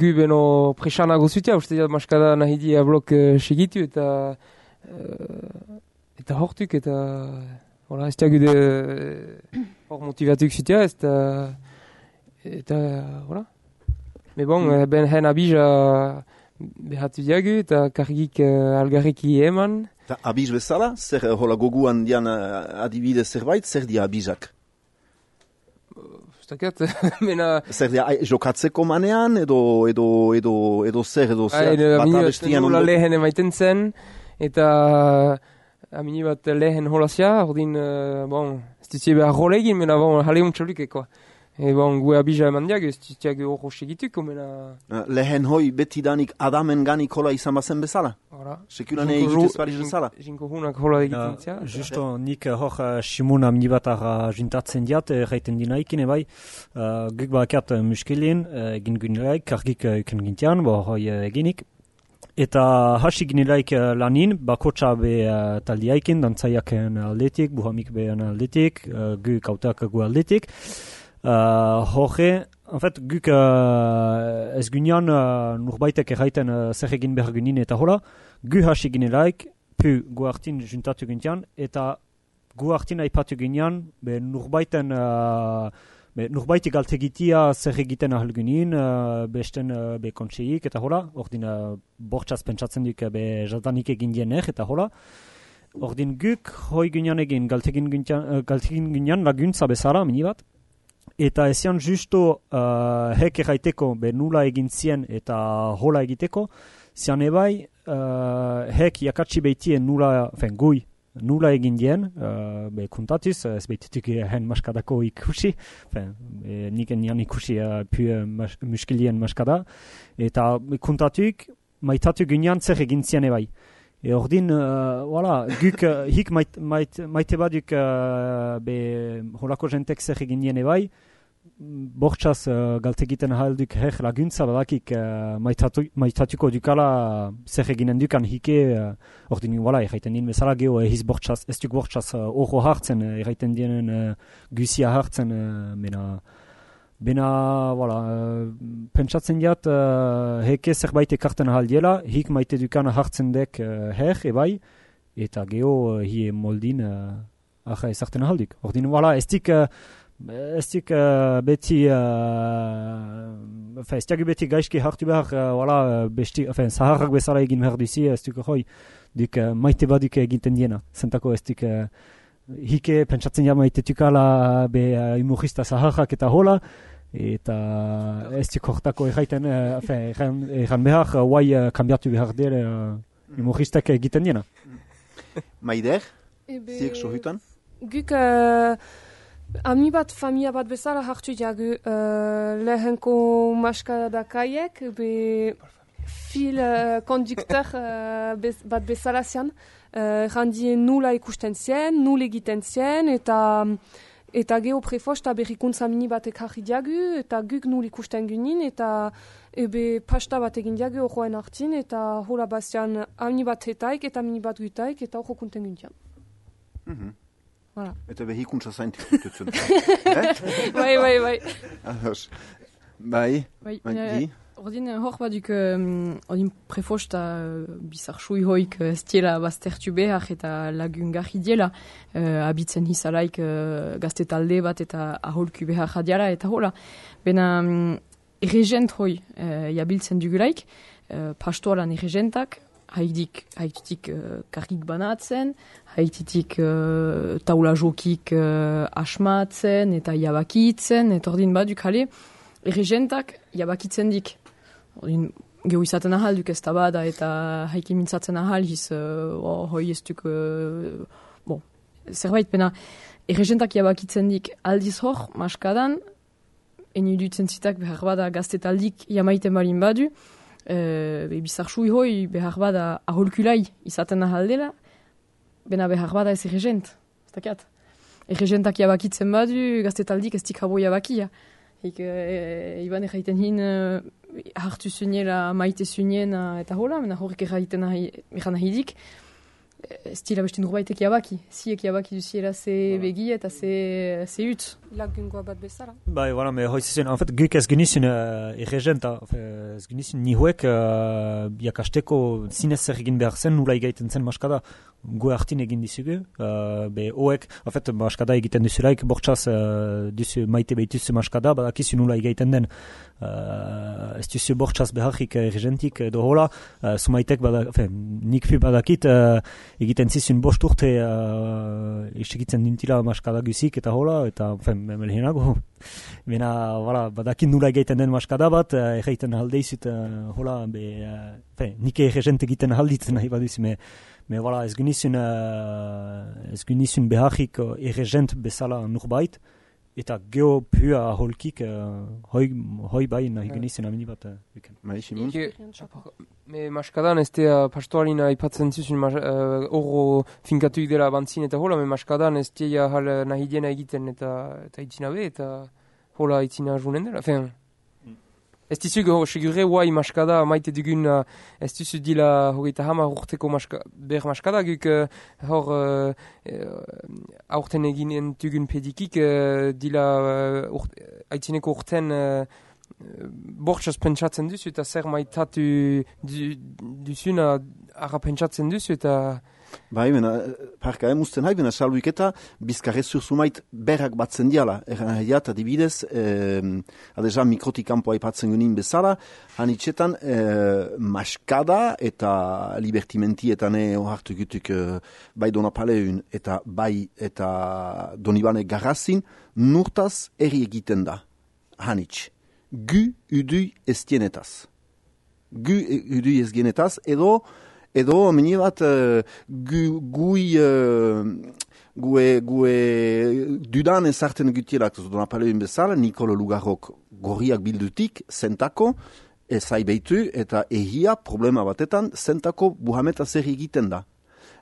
gu beno presanago zutia, uste dira maskada nahi dia blok uh, segitu, eta uh, eta hortuk, eta hola, ez diagu de hor motivatuk zutia, ez da eta, hola. Me bon, mm. ben hen abija behatu diagu, eta kargik uh, algarriki eman, Eta abiz bezala, zer eh, hola goguan dian eh, adibide zerbait, zer dia abizak? Ez dakat, mena... Zer dia ai, jokatzeko manean, edo, edo, edo, edo zer, edo zer, bata bestian nola lehen emaiten zen, eta amini bat lehen holazia, ordin, uh, bon, ez dutzi behar rola egin, mena, bon, jale untxolik eko. E, bon, gue abija eman diag, ez dutziak hor segituko, mena, Eh, Lehen hoi betidanik adamen ganik hola izan bazen bezala? ora. Sekulane egitez bariz bezala? Jinko hunak hola egiten zia. justo nik eh, hor uh, Simon amnibatara juntatzen diat, erraiten dinaikin ebai, uh, guk bakat uh, muskilin, uh, egin gynilaik, kargik uh, iken gintian, bo hoi uh, eginik. Eta hasi gynilaik uh, lanin, bakotsa be uh, taldiaikin, dantzaiaken aldetik, buhamik behan aldetik, uh, guk autak gu aldetik. Uh, Jorge, en fait, guk uh, ez gynian uh, nurbaitek erraiten uh, zer egin behar gynin eta hola, gu hasi ginelaik, pu gu hartin juntatu gintian, eta gu hartin aipatu ginean, be nurbaiten, uh, be nurbaitik galtegitia zer egiten ahal ginen, uh, besten uh, be kontseik eta hola, ordin uh, bortxaz pentsatzen duk be jadanik egin diener eta hola, ordin guk hoi ginean egin galtegin gintian, uh, galtegin ginean laguntza bezala, mini bat, eta ezian justo uh, hek erraiteko be nula egin zien eta hola egiteko, zian ebai, uh, hek jakatsi behitien nula, fen gui, nula egin dien, uh, be kuntatiz, ez behitutik hen maskadako ikusi, fen, e, nik enian ikusi uh, pu mas, muskilien maskada, eta kuntatuk, maitatu ginean zer egin zien ebai. E ordin, uh, voilà, guk, uh, hik mait, mait, maite baduk uh, be holako jentek zer egin dien ebai, bortxaz uh, galtegiten ahalduk her laguntza badakik uh, maitatu, maitatuko dukala zer eginen dukan hike uh, ordin wala erraiten din bezala geho ehiz bortxaz ez duk bortxaz uh, oro hartzen erraiten dienen uh, guzia hartzen uh, mena Bena, voilà, uh, pentsatzen jat, uh, heke zerbait ekarten ahaldiela, hik maite dukan hartzen dek uh, her, ebai, eta geho uh, hi moldin uh, aja ezarten ahaldik. Ordin, voilà, ez dik, uh, ez dik uh, beti, uh, ez dik beti gaizki hartu behar, uh, voilà, besti, enfin, zaharrak bezala egin behar duzi, ez dik hoi, dik uh, maite baduk eginten diena, zentako ez dik, uh, hike pentsatzen ja maite tukala be uh, imurista zaharrak eta hola, eta ez dik hortako erraiten, uh, enfin, erran behar, uh, guai uh, kambiatu behar dira uh, imuristak egiten diena. Maider, Ebe, ziek sohutan? Guk, uh, ami bat, familia bat bezala hartu jagu uh, lehenko maskadakaiek, be fil uh, konduktor uh, bez, bat bezala zian, uh, randien nula ikusten zien, nul egiten zien, eta eta geho prefosta berrikuntza mini batek jarri diagu, eta guk nul ikusten gynin, eta ebe pasta bat egin diagu horroen hartin, eta hola bastian ami bat hetaik, eta mini bat gutaik, eta horro kunten gyntian. Mhm. Voilà. Eta behikuntza zaintik dutzen. eh? bai, bai, bai. Ados. Bai, Bai, bai, di? Ordin hor baduk um, ordin prefosta uh, bizar sui hoik ez diela baztertu behar eta lagun garri diela uh, abitzen hizalaik uh, gazte talde bat eta aholku behar jadiala eta hola. Bena um, erregent hoi uh, jabiltzen dugulaik, uh, pastoalan erregentak, haidik, haititik uh, kargik banatzen, haititik uh, taula jokik uh, asmatzen eta jabakitzen, eta ordin baduk jale, erregentak jabakitzen dik. Ordin, gehu izaten ahal duk ez bada eta haiki mintzatzen ahal hiz, uh, oh, hoi ez duk, uh, bon, zerbait pena, erregentak jabakitzen dik aldiz hor, maskadan, eni dutzen zitak behar bada gaztetaldik jamaiten balin badu, uh, be, bizar sui hoi behar bada aholkulai izaten ahal dela, bena behar bada ez erregent, ez dakiat. Erregentak jabakitzen badu, gaztetaldik ez dik habo jabakia. Ik, e, iban erraiten hin uh, hartu zuniela maite zunien eta hola, mena horrek erraiten nahi, nahi dik. Ez dira beste nurbaitek jabaki. Ziek jabaki duziela ze begi eta ze, ze ut. Lagungoa bat bezala. Bai, voilà, mais hoi zizen, en fait, guk ez genizun uh, erregenta, ez genizun nihuek uh, jakasteko zinez zer egin behar zen, nula igaiten zen maskada, gu hartin egin dizugu, uh, be hoek, en fait, maskada egiten duzulaik, bortxaz uh, duzu maite behituzu maskada, badakizu nula igaiten den, uh, ez duzu bortxaz beharrik erregentik edo hola, uh, sumaitek, bada, enfin, nik fi badakit, uh, egiten zizun bost urte uh, istegitzen dintila maskada guzik eta hola, eta, enfin, melhenago, Bena, voilà, badakin nula egiten den maskada bat, uh, egiten aldeizut, uh, hola, be, uh, fe, nike egent egiten alditzen nahi baduz, me, me, voilà, ez genizun, uh, ez genizun beharrik uh, egent bezala nurbait, eta geo pua holkik, uh, hoi, hoi bai nahi genizun amini bat. Uh, weekend. Bai, Simon? Ike, me maskadan ez dea pastoalina ipatzen zuzun uh, orro finkatuik dela bantzin eta hola, me maskadan ez dea hal nahi diena egiten eta eta itzina be eta hola itzina junen dela. Fen, ez dizuk hor segure guai maskada maite dugun uh, ez duzu dila hogeita hama urteko maska, ber maskada guk uh, hor uh, uh, aurten eginen dugun pedikik uh, dila uh, urt, aitzineko urten uh, bortxaz pentsatzen duzu eta zer maitatu du, duzuna arra pentsatzen duzu eta Bai, bena, parka emusten hai, bena salbuik eta bizkarrez zurzumait berrak batzen diala. Eran haiat, adibidez, eh, adeja mikrotik kanpo aipatzen gunin bezala, hanitxetan eh, maskada eta libertimentietan ohartu gutuk eh, bai donapaleun eta bai eta donibane garrazin, nurtaz eri egiten da, hanitx. Gu udui estienetaz. Gu udui estienetaz, edo edo mini bat uh, gu, gui uh, gue, gue dudan ezarten gutielak zudona paleun bezala, Nikolo Lugarrok gorriak bildutik, zentako, ezai behitu eta ehia problema batetan zentako buhameta zer egiten da.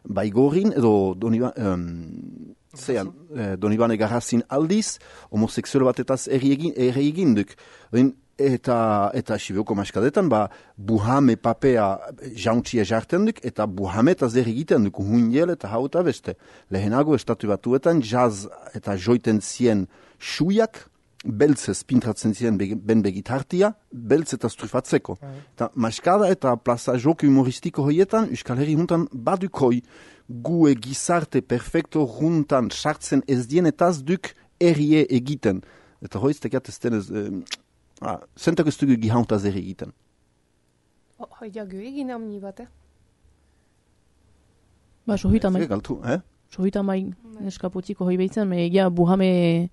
baigorin, edo Doniba, um, zean, eh, Donibane Garrazin aldiz, homoseksual batetaz erri egin, erri egin duk. Oin, eta eta sibioko maskadetan, ba, buhame papea jauntxia jarten duk, eta buhame eta zer egiten duk, hundiel eta hau eta beste. Lehenago estatu batuetan, jaz eta joiten zien suiak, beltzez pintratzen ziren bege- ben begitartia, beltz eta strufatzeko. Eta maskada eta plaza joku humoristiko hoietan, Euskal Herri juntan badukoi gue gizarte perfecto juntan sartzen ez dienetaz duk errie egiten. Eta hoiz tekiat ez denez, eh, zentak ez dugu gihauntaz erri egiten. Haidea gu egin amni bat, eh? Ba, sohuita mai. Galtu, eh? Sohuita mai eskapotiko hoi behitzen, me egia buhame,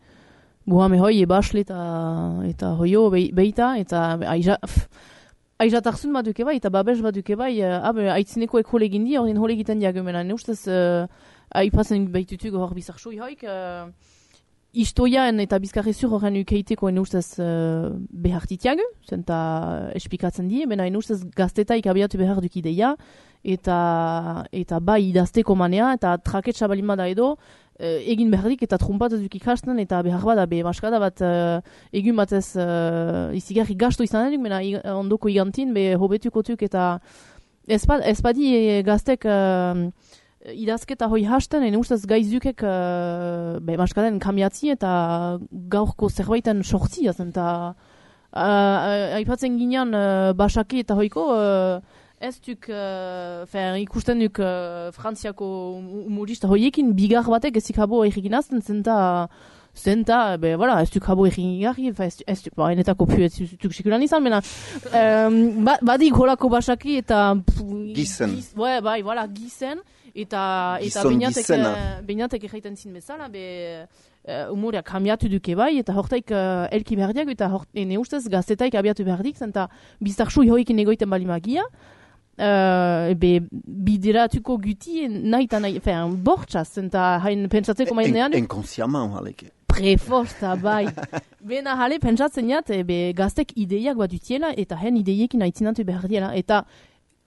buhame hoi ebasle eta, eta hoio be- beita, eta aiza, pff, aiza tarzun bat duke bai, eta babes bat duke bai, abe, aitzineko ek hole egin di, ordin hole egiten diagumena. Ne ustez, uh, aipatzen baitutuk hor bizarxoi hoik, uh, Istoian eta bizkarrezur horren ukeiteko en ustez uh, behartitiagu, zenta espikatzen die, bena en ustez gaztetaik abiatu behar duk ideia, eta, eta bai idazteko manea, eta traketsa balin bada edo, eh, egin beharrik eta trumpataz duk ikasten, eta behar bada, be maskada bat uh, egun batez uh, izigarri gasto izan eduk, bena ondoko igantin, be hobetukotuk eta ez, ba, ez badi eh, gaztek uh, idazketa hoi hasten, ene ustez gaizukek uh, be, maskaden kamiatzi eta gaurko zerbaiten sortzi, eta uh, aipatzen ginean uh, basaki eta hoiko uh, ez duk, uh, fer, ikusten duk uh, frantziako humorista hoiekin bigar batek ezik habo egin azten zenta zenta, be, voilà, ez duk habo egin garri, ez, ez duk, ba, enetako pu ez duk sekulan izan, mena, um, ba, badik holako basaki eta... Gizen. Giz, ouais, bai, voilà, gizen, eta, eta gizena. eh, beinatek egiten zin bezala, be, uh, umorea kamiatu duke bai, eta hortaik uh, elki behar diak, eta hort, ene ustez gaztetaik abiatu behar dik, zenta bizarxu hoikin egoiten bali magia, uh, be, bideratuko guti nahi eta nahi, fean, bortxaz, zenta hain pentsatzeko mainean, En, enkonsiaman haleke. prefosta, bai. Bena jale pentsatzen jat, e, be, gaztek ideiak bat dutiela, eta hen ideiekin aitzinatu behar diela. Eta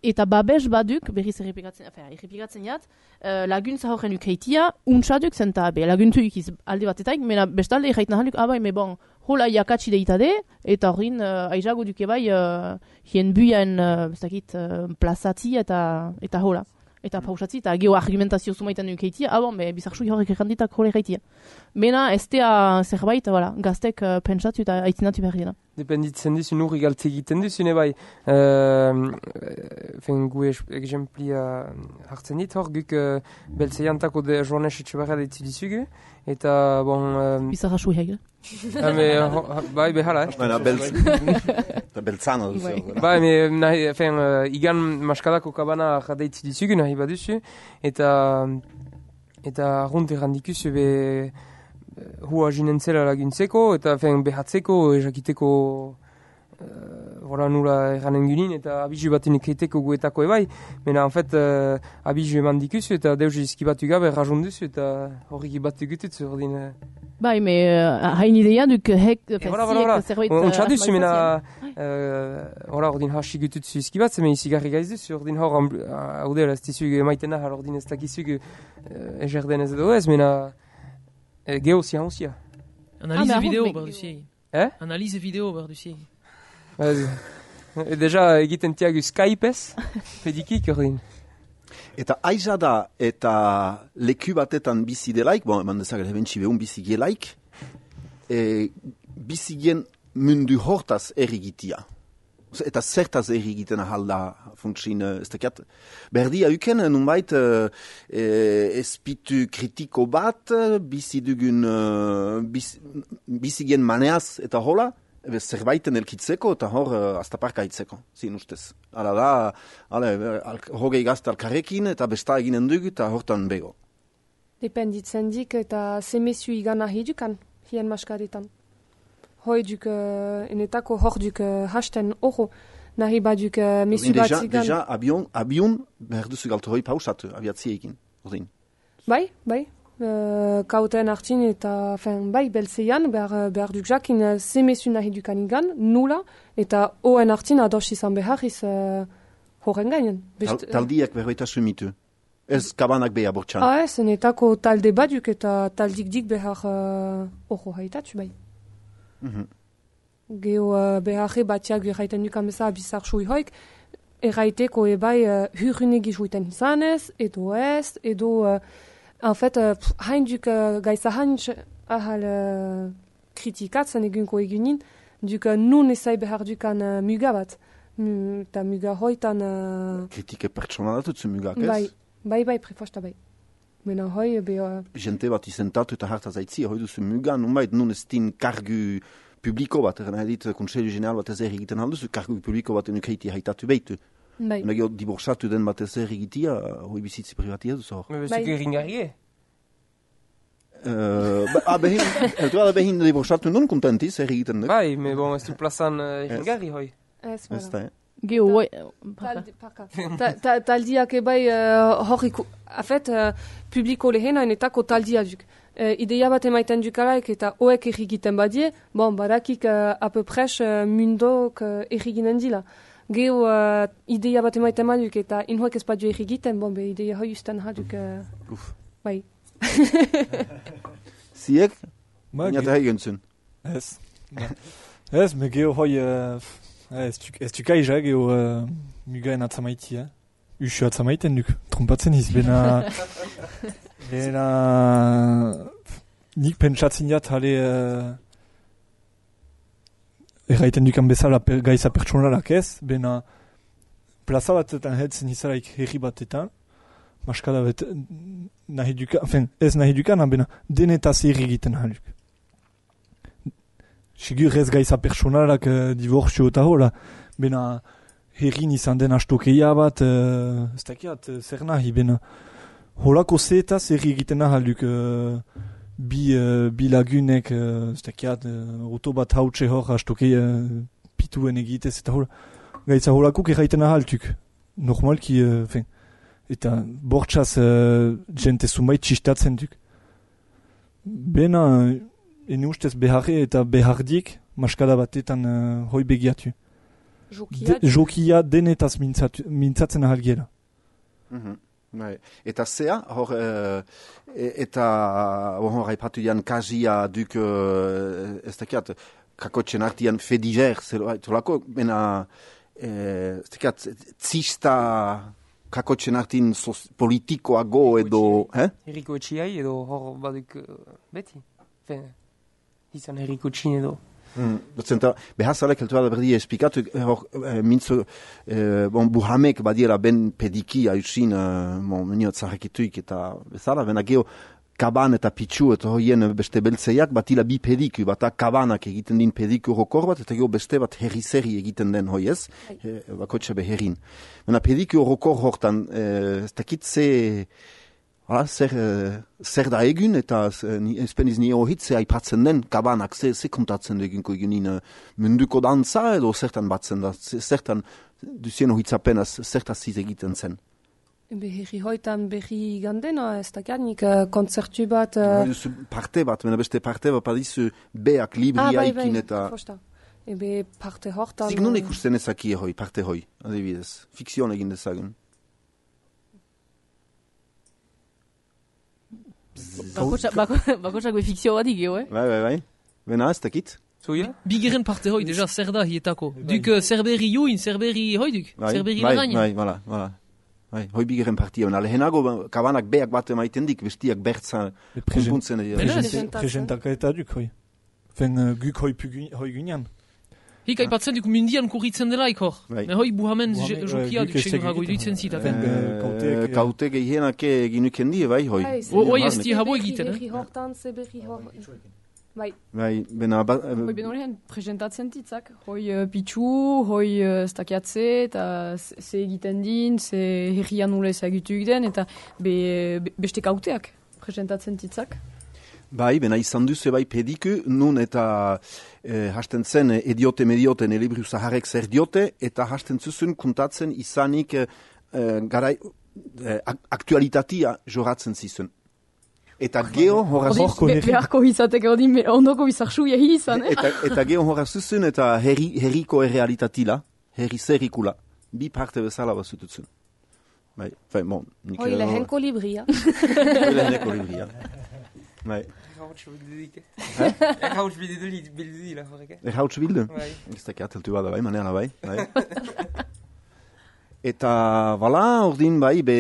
eta babes baduk, berriz errepikatzen, enfin, errepikatzen jat, uh, laguntza horren ukeitia, untsaduk zenta, be, laguntu ikiz alde batetaik, mena bestalde erraiten haluk, abai, me bon, hola jakatsi deitade, eta horrin uh, aizago duke bai, uh, hien buian, uh, bestakit, uh, plazati eta, eta hola. Eta pausatzi, eta geho argumentazio zumaiten ukeitia, ah bon, be, bizarxu horrek erranditak hole erraitia. Mena, ez tea zerbait, voilà, gaztek uh, pentsatu eta aitzinatu behar dira. Dependitzen dizu nurri galtze egiten duzune bai. Uh, fen gu es- exemplia hartzen dit hor, guk uh, beltzeiantako de joanes etxebarra deitzu dizugu. Eta, bon... Uh, Bizarra sui hegel. me, ho- bai, behala, eh? Beltz, eta beltzana duzu. Bai. Bai, me, nahi, fen, uh, igan maskadako kabana jadeitzi dizugu nahi baduzu. Eta, eta arrunt errandikuzu be hua jinentzela laguntzeko, eta fen behatzeko, ejakiteko uh, Hora nula erranen gynin eta abizu baten guetako ebai. Mena, en fait, uh, abizu eman dikuzu eta deus izkibatu gabe duzu eta horrik batu gututzu ordin. Uh, Bai, me uh, hain idea duk hek, E, uh, duzu, mena, uh, hora ordin hasi gututzu izkibatze, me izigarri gaiz duzu, ordin hor, ez har ordin ez dakizug uh, ejerden ez edo ez, mena. Analyse Ah, mais vidéo behar mais- duziei. Eh? Analyse vidéo behar duziei. E, deja egiten tiagu Skype-ez, pedikik ordin. Eta aiza da, eta leku batetan bizi delaik, bon, eman dezagara hebentsi behun bizi gelaik, e, bizi gen mundu hortaz errigitia. Eta zertaz errigiten ahalda funtsin, eh, ez dakiat. Berdia uken, nunbait, e, e, espitu kritiko bat, bizi dugun, eh, bizi, bizi gen maneaz eta hola, ebe zerbaiten elkitzeko eta hor uh, aztaparka hitzeko, zin ustez. Hala da, ale, al, hogei gazte alkarrekin eta besta eginen dugu eta hortan bego. Dependitzen dik eta zemezu igan nahi dukan, hien maskaretan. Hoi duk, uh, enetako hor duk uh, hasten oro, nahi baduk uh, mesu bat zigan. deja abion, abion behar duzu galtu hoi pausatu, abiatziekin. Ordin. Bai, bai. Uh, kauten hartin eta fen, bai, belzeian, behar, behar duk jakin uh, zemezu nahi dukan igan, nula, eta oen hartin ados izan behar iz uh, horren gainen. Tal, Best- taldiak berbaita sumitu. Ez kabanak beha bortxan. Ah, ez, netako talde baduk eta taldik dik behar uh, haitatxu bai. Mhm. Geo uh, beharre batxak behaiten dukan beza bizar sui hoik, erraiteko ebai uh, hurrunegi juiten izanez, edo ez, edo, uh, en fait, hain duk gaiza hain ahal kritikatzen egunko egunin, duk nun ezai behar dukan uh, muga bat. Eta muga hoitan... Uh, Kritike pertsonala dutzen mugak, ez? bai, bai, bai, prefosta bai. Mena hoi, be... Uh, Jente bat izentatu eta harta zaitzi, hoi duzu muga, nunbait nun ez din kargu publiko bat, eran edit, Kontseilu General bat ez egiten alduzu, kargu publiko bat enuk heiti haitatu behitu. Bai. Ena gero diborsatu den bat ez egitia, hoi bizitzi privatia duzu hor. Me Bai. bezuk eringarrie. Uh, ah, behin, eltu da behin diborsatu non kontentiz egiten duk. Bai, me bon, ez du plazan uh, eringarri hoi. Ez, Ez voilà. da, eh? Geo, oi, Taldi, parka. Ta- ta- Taldiak ebai uh, hor iku... Afet, uh, publiko lehena enetako taldia duk. Uh, ideia bat emaiten dukalaik eta oek errigiten badie, bon, barakik uh, apepres uh, mundok uh, erriginen dila. Geo uh, ideia bat emaiten baduk eta inhoek ez badio errigiten, bon, be ideia hoi usten haduk... Uh, Uf. bai. Ziek, niat egin zun. Ez. Ez, me geo hoi... Uh, ez, tu, ez tu kaija geo uh, mugaen atzamaiti, eh? Usu atzamaiten duk, trompatzen iz, bena... bena... Nik pentsatzen jat, hale... Uh, erraiten dukan bezala per, gaiza pertsonalak ez, bena... Plaza batetan hetzen izalaik herri batetan, maskada bet nahi dukan, enfin, ez nahi dukan, bena denetaz herri egiten haluk. Sigur ez gaiza personalak uh, divortzio eta hola, bena herrin izan den astokeia bat, uh, ez dakiat, uh, zer nahi, bena holako zetaz herri egiten ahalduk uh, bi, uh, bi lagunek, uh, ez dakiat, uh, auto bat hautse hor astokeia uh, pituen egitez eta hola, gaitza holakuk erraiten ahalduk, normalki, uh, fin, eta bortxaz uh, jente zumait txistatzen duk. Bena, ene ustez beharre eta behardik maskada batetan uh, hoi begiatu. Jokia, De, jokia denetaz mintzatu, mintzatzen ahal gela. Mhm. Bai. Eta zea, hor, eh, e- eta hor haipatu jan kazia duk, eh, ez dakiat, kakotxen artian fediver, zolako, bena, eh, ez dakiat, zista kakotxen artin sos- politikoago edo, eh? Herriko etxiai edo hor baduk beti. Fe, izan herriko txin edo. Mm. Zenta, behazalek heltu da berdi espikatu, eh, hor, eh, mintzo, eh, bon, buhamek badiera ben pediki hautsin, eh, bon, meniot zaharkituik eta bezala, bena geho, kaban eta pitxu eta hoien beste beltzeiak batila bi pediku, bata kabanak egiten din pediku rokor bat, eta geho beste bat herri-zerri egiten den hoiez, eh, bakotxe beherin. Bena pediku rokor hortan, eh, ez dakit ze, Hala, zer, eh, zer da egun eta ni- espeniz ni ohitze aipatzen den kabanak, ze, ze kontatzen egunko egunin eh, munduko dantza edo zertan batzen da, ze- zertan duzien ohitzapenaz, zertaz ziz egiten zen. Berri hoitan berri gandena, ez dakianik uh, kontzertu bat... Uh, Uh, duzu parte bat, mena beste parte bat badizu beak ah, libria bai, ikin bai, eta... fosta. Ebe parte hortan... Zik nun uh, ikusten ezaki hoi, parte hoi, adibidez, fikzion egin dezagun. Bakotsak bako- bakotsak be fikzio bat igeo, eh? Bai, bai, bai. Bena, ez dakit? Zuia? Bigeren parte hoi, deja, zer da hietako. Duk uh, zer berri juin, zer berri hoi duk, Bai, zer berri bai, bai, voilà, voilà. Bai, hoi bigeren partia, bena, lehenago ba, kabanak beak bat emaiten dik, bestiak bertza kumpuntzen edo. Bena, ez. Presentaka eta duk hoi. Fen uh, guk hoi, hoi gunean. Hik aipatzen duk mundian kurritzen delaik hor. Bai. Me hoi buhamen jokia bai, duk segurago iduitzen bai. zita. Eh, kautek, eh, kaute gehienak eginuken die, bai, hoi. Bai, O- oi, ze- ez di habo egiten, eh? Berri hortan, ze berri hor... Bai, Bai, bena, ba, Hoi ben horien presentatzen ditzak, hoi uh, pitxu, hoi uh, ez dakiatze, eta ze ze egiten din, ze herrian nule ezagutu den, eta be, be, beste kauteak presentatzen ditzak. bai, bena izan duzu bai pediku, nun eta eh, hasten zen eh, ediote medioten elibru zaharek zer diote, eta hasten zuzun kontatzen izanik eh, eh, garai eh, ak- aktualitatea joratzen zizun. Eta geho horaz... Beharko izatek ordin, me- ondoko bizarxu jahi izan, eh? eta, eta geho horaz zuzun eta herri, herriko errealitatila, herri zerrikula, bi parte bezala bazututzen. Bai, fe, bon, nik... Hoi eh, lehen kolibria. hoi leheneko libria. Bai, Errauts bildudik. Eh? Errauts bildudik, bildudik, la horrek. eh? errautz bildu? Bai. Ez da kateltu bada bai, manean bai. bai. Eta, bala, ordin bai, be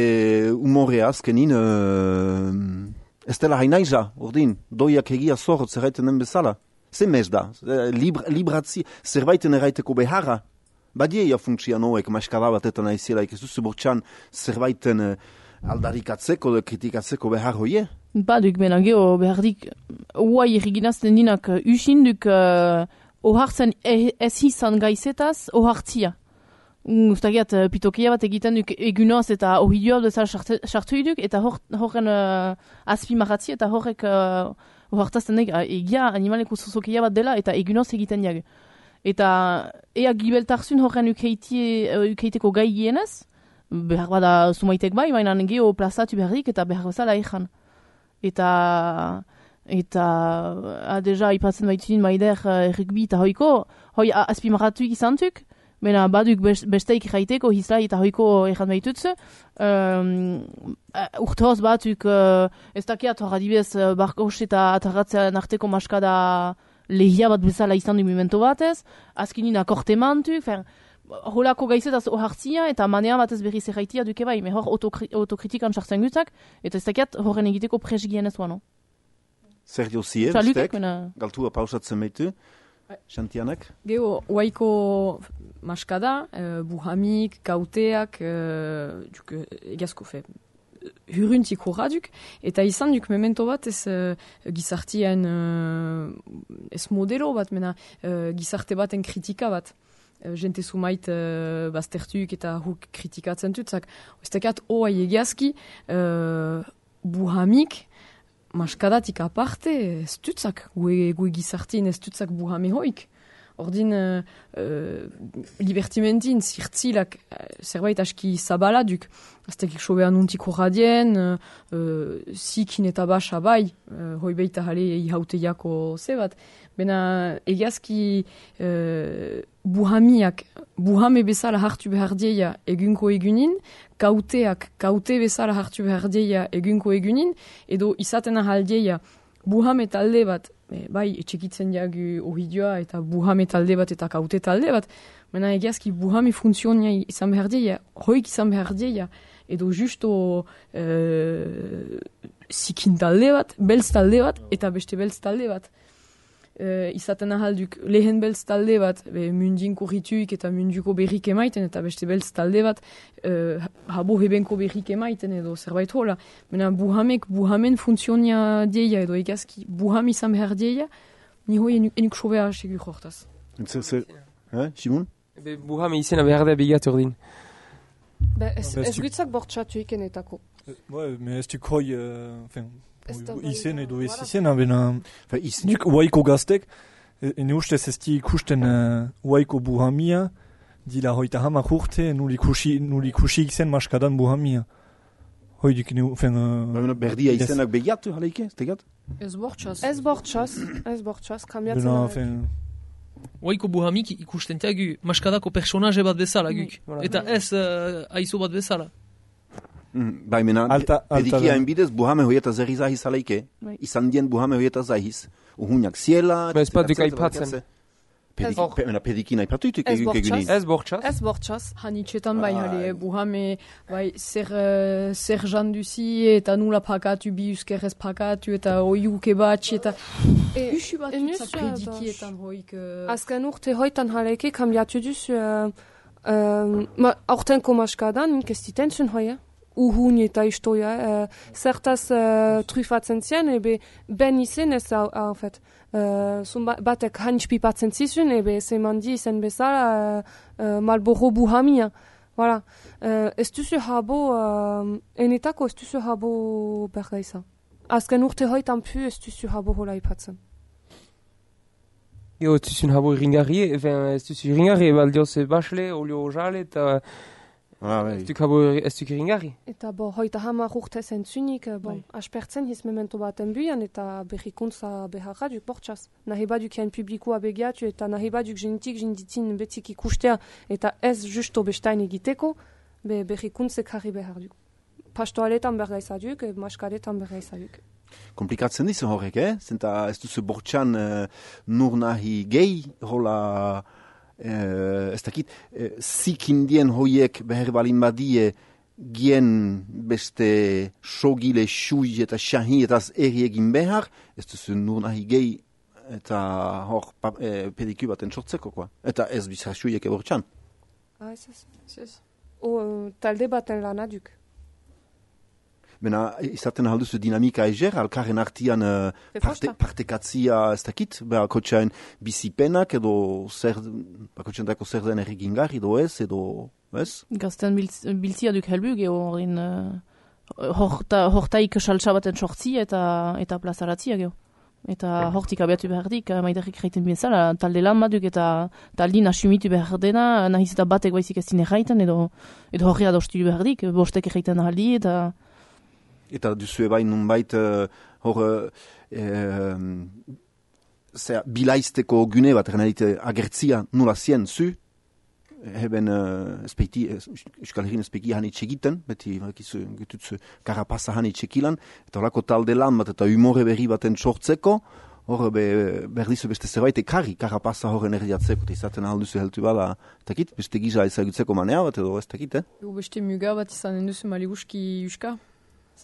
umorea azkenin, uh, ez dela hainaiza, ordin, doiak egia zorot zerraiten den bezala. Ze mez da, Eh, libra, libratzi, zerbaiten erraiteko beharra. Badie ja funktsia noek, maskada batetan aiziela, ez duzu bortxan zerbaiten uh, aldarikatzeko, edo kritikatzeko behar hoie. Baduk bena geho behardik uai erriginazten dinak uh, usinduk uh, ohartzen e- ez izan gaizetaz ohartzia. Mm, Uztagiat, uh, pitokia bat egiten duk egunoz eta ohidioa bezala sartu sartu duk eta hor, horren uh, azpimarratzi eta horrek uh, ohartazten duk uh, egia animaleko zozokia bat dela eta egunoz egiten diag. Eta ea gibeltarzun horren ukeitie, uh, ukeiteko gai gienez, behar bada sumaitek bai, baina geho plazatu beharrik eta behar bezala ezan eta eta a, deja ipatzen baitzin maider uh, rugby eta hoiko hoi a- azpimarratu izantuk Bena baduk bes- besteik jaiteko hizlai eta hoiko erran baitutze. Um, uh, urtehoz batuk uh, ez dakiat hor adibidez uh, barkos eta atarratzean arteko maskada lehia bat bezala izan du momento batez. Azkinin akorte mantuk, fer, holako gaizetaz ohartzia eta manea batez berriz erraitia duke bai, me hor autokri autokritikan sartzen gutzak, eta ez dakiat horren egiteko presgien ez no. Zer jozie, Salukek, bestek, bena... galtua pausatzen baitu, Bai. Xantianak. Geho, waiko maskada, uh, buhamik, kauteak, uh, duk, uh, egiazko fe, huruntik horra duk, eta izan duk memento bat ez uh, gizartien, uh, ez modelo bat, mena uh, gizarte baten kritika bat. Uh, jente sumait uh, baztertuk eta huk kritikatzen tutzak. Ez dakat hoa egiazki, uh, buhamik, maskadatik aparte, ez dutzak, gue, gue gizartien ez dutzak buhame hoik. Ordin, uh, uh, libertimentin, zirtzilak, uh, zerbait aski zabala duk. Aztekik sobea nuntik horradien, uh, zikin eta basa bai, uh, hoi beita jale ihaute zebat. Bena egiazki uh, buhamiak, buhame bezala hartu behar dieia egunko egunin, kauteak, kaute bezala hartu behar dieia egunko egunin, edo izaten ahaldieia buhame talde bat, e, bai, etxekitzen jagu ohidioa eta buhame talde bat eta kaute talde bat, mena egiazki buhame funtzionia izan behar dieia, hoik izan behar dieia, edo justo e, zikin talde bat, belz talde bat, eta beste belz talde bat. E, izaten ahalduk lehen belz talde bat, be, mundin kurrituik eta munduko berrik emaiten, eta beste belz talde bat, e, habo hebenko berrik emaiten edo zerbait hola. Mena buhamek, buhamen funtzionia dieia edo egazki buham izan behar dieia, ni hoi enuk, enuk sobea segur hortaz. Zer, zer, eh, Simon? Be buhame izena behar da bigat urdin. Ba, ez, Ba, ez gutzak bortxatu ikenetako. Ouais, mais ez duk hoi, euh, enfin, izen edo ez voilà. izena, bena... Fe, iz, Duk waiko gaztek, e- ene ustez ez di ikusten uh, waiko buhamia, dila hoita hamak urte, nul ikusi, nul ikusi ikzen maskadan buhamia. Hoi duk, ne, enfin... Uh, berdia izenak begiatu, jaleike, ez tegat? Ez bortxaz. Ez bortxaz, ez bortxaz, kambiatzen. bena, enfin... Oiko buhamik ikusten tiagu maskadako personaje bat bezala guk. Voilà. Eta ez uh, aizu bat bezala. Mm, bai, mena, Alta- alta pedikia enbidez buhame hoieta zerri zahiz aleike. Bai. Izan dien buhame hoieta zahiz. Uhunak ziela... Ba, ez bat duk aipatzen. txetekatzen. Pediki, Ez- pe, mena, pediki nahi patuituk Ez egin kegunin. Ez bortxaz. Ez bortxaz. Hanitxetan bai, Bai. hale, buhame, bai, zer, uh, zer janduzi eta nula pakatu, bi euskerrez pakatu eta oiuke batxi eta... E, Usu bat utzak ja, predikietan hoik... Uh, Azken urte hoitan haleke kambiatu duzu uh, uh, ma, aurtenko maskadan nik ez ditentzun hoia. Uhun eta istoia. Uh, zertaz uh, trufatzen zien, ebe ben izen ez, hau- hau, fait. Uh, zun ba- batek hanitz pipatzen zizun, ebe zeman di izen bezala uh, uh, malboro buhamia. Voilà. Uh, ez duzu habo, uh, enetako ez duzu habo bergaiza. Azken urte hoitan pu ez duzu habo hola ipatzen. Jo, ez duzun habo iringarri, ez duzu iringarri, baldioz basle, olio jale, eta Ah, bai. ez duk ez duk iringarri. Eta bo, hoita hamar urte zentzunik, eh, bon, aspertzen hiz memento baten buian eta berrikuntza beharra duk bortxaz. Nahi baduk publikoa begiatu eta nahi baduk genetik jenditzin betik ikustea eta ez justo bestain egiteko, be berrikuntzek jarri behar duk. Pastoaletan bergaizaduk, e, maskadetan bergaizaduk. Komplikatzen dizu horrek, eh? Zenta ez duzu bortxan uh, nur nahi gehi, hola, ez dakit, uh, zikindien hoiek beher balin badie, gien beste sogile xui eta xahi eta eri egin behar, ez duzu nur nahi gehi eta hor eh, pediku baten sortzeko, koa. Eta ez bizar xuiek ebortxan. Ah, ez ez. O, uh, talde baten lana duk. Bena, izaten alduzu dinamika eger, alkarren artian uh, parte, partekatzia ez dakit, beha bizipenak edo zer, bakotxain dako zer den erregingar, edo ez, edo ez? Gazten biltz, biltzia duk helbu, geho horrin uh, horta, hortaik saltsa baten sortzi eta eta plazaratzia geho. Eta hortik abiatu behar dik, eh, maiderrik reiten bezala, talde lan baduk eta taldin asumitu behar dena, nahiz eta batek baizik ez dine jaiten, edo, edo horri adostu behar dik, bostek jaiten aldi, eta Eta duzu ebai nunbait uh, hor uh, zera, bilaizteko gune bat, edite agertzia nula zien zu, heben uh, espeiti, es- Euskal Herrin espeiki hanitz egiten, beti bakizu gututzu karapasa hanitz ekilan, eta horako talde lan bat eta humore berri baten sortzeko, hor be, berdizu beste zerbait ekarri karapasa horren erdiatzeko, eta izaten alduzu heltu bala, takit, beste giza ezagutzeko manea bat edo ez takit, eh? Beste muga bat izanen duzu maliguski uska.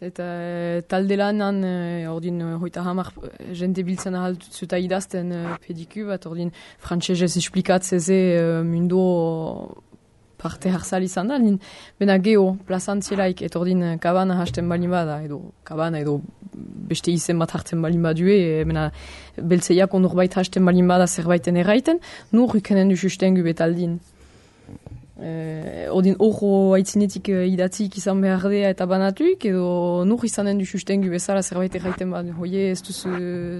Eta eh, talde lanan, eh, ordin eh, hoita hamar jende biltzen ahaltutzu eta idazten eh, pediku bat, ordin frantsesez esplikatzeze eh, mundo parte harzal izan da, nin, bena geho plazantzielaik, et ordin eh, kabana hasten balin bada, edo kabana edo beste izen bat hartzen balin badue, e, bena beltzeiak onurbait hasten balin bada zerbaiten erraiten, nur rukenen du sustengu Eh, odin ojo aitzinetik eh, idatzik izan behar dea eta banatuik, edo nur izanen du sustengu bezala zerbait erraiten bat, hoie ez duzu...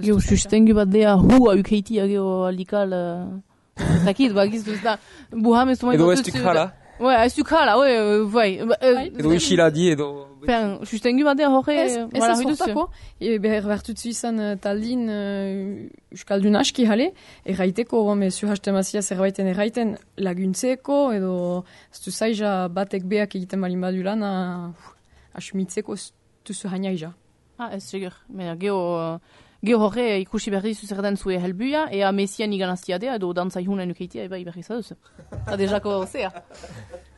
geho sustengu bat dea hua ukeitia geho aldikal, uh, zakit, bakiz duz da, buhamez du Edo ez duk hala, Ouais, ez duk hala, ouais, euh, bai. ba, euh, edo isiladi, edo... Fen, sustengu bat dea horre, Ez, ez voilà, hortako, e, behar bertutzu izan eh, taldin uh, Euskaldun aski jale, erraiteko, home, zu hastemazia zerbaiten erraiten laguntzeko, edo ez du zaiza batek beak egiten balin badu lan, asumitzeko ez duzu hainaija. Ah, ez segur. Baina, geho, uh, geho horre ikusi berri zu zer den zue helbuia, ea mesian iganaztia dea, edo dantzai hunen ukeitia, eba iberri zaduzu. Eta dejako zea.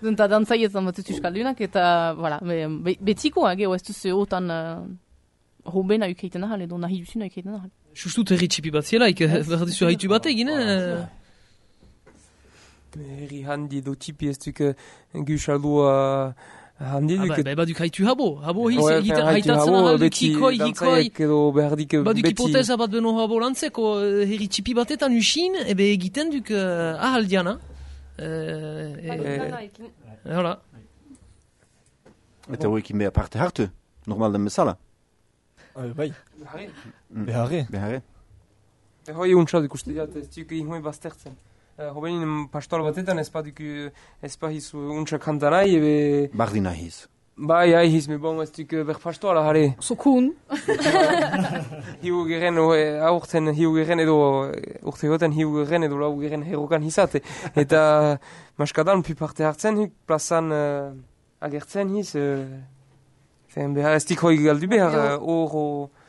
Zenta dantzai ez zanbatut euskaldunak, eta, voilà, be, be, betziko, eh, geho ez duzu otan uh, hombena ukeiten ahal, edo nahi duzuna ukeiten ahal. Justu terri txipi bat zielaik, behar dizu haitu bat egin, eh? Herri handi edo tipi ez duk gusaldua handi Ah, duk. ba, ba, baduk haitu habo, habo hiz Ouais, egiten enfin, haitatzen haitu ahal duk beti hikoi, hikoi. dantzaiek edo behar dik Baduk beti... hipoteza bat beno habo lantzeko, eh, herri txipi batetan usin, ebe egiten duk uh, ahal diana. Eh, eh, Hola. Eta horrekin behar parte hartu, normal den bezala. Ah, bai, Mm. beharre. Beharre. Hoi untsa duk uste diat, ez duk egin hoi baztertzen. Uh, Hobenin pastoal batetan ez baduk ez bahizu untsa kantanai, ebe... Bardi nahiz. Bai, ai, hiz, me bon, ez duk ber pastoala jare. Sokun, Hiu geren, aurten hiu geren edo, urte goten hiu geren edo lau geren herrokan hizate. Eta maskadan pi parte hartzen, hik plazan eh, agertzen hiz, uh, fen behar, ez dik hoi galdu behar, Jo. uh,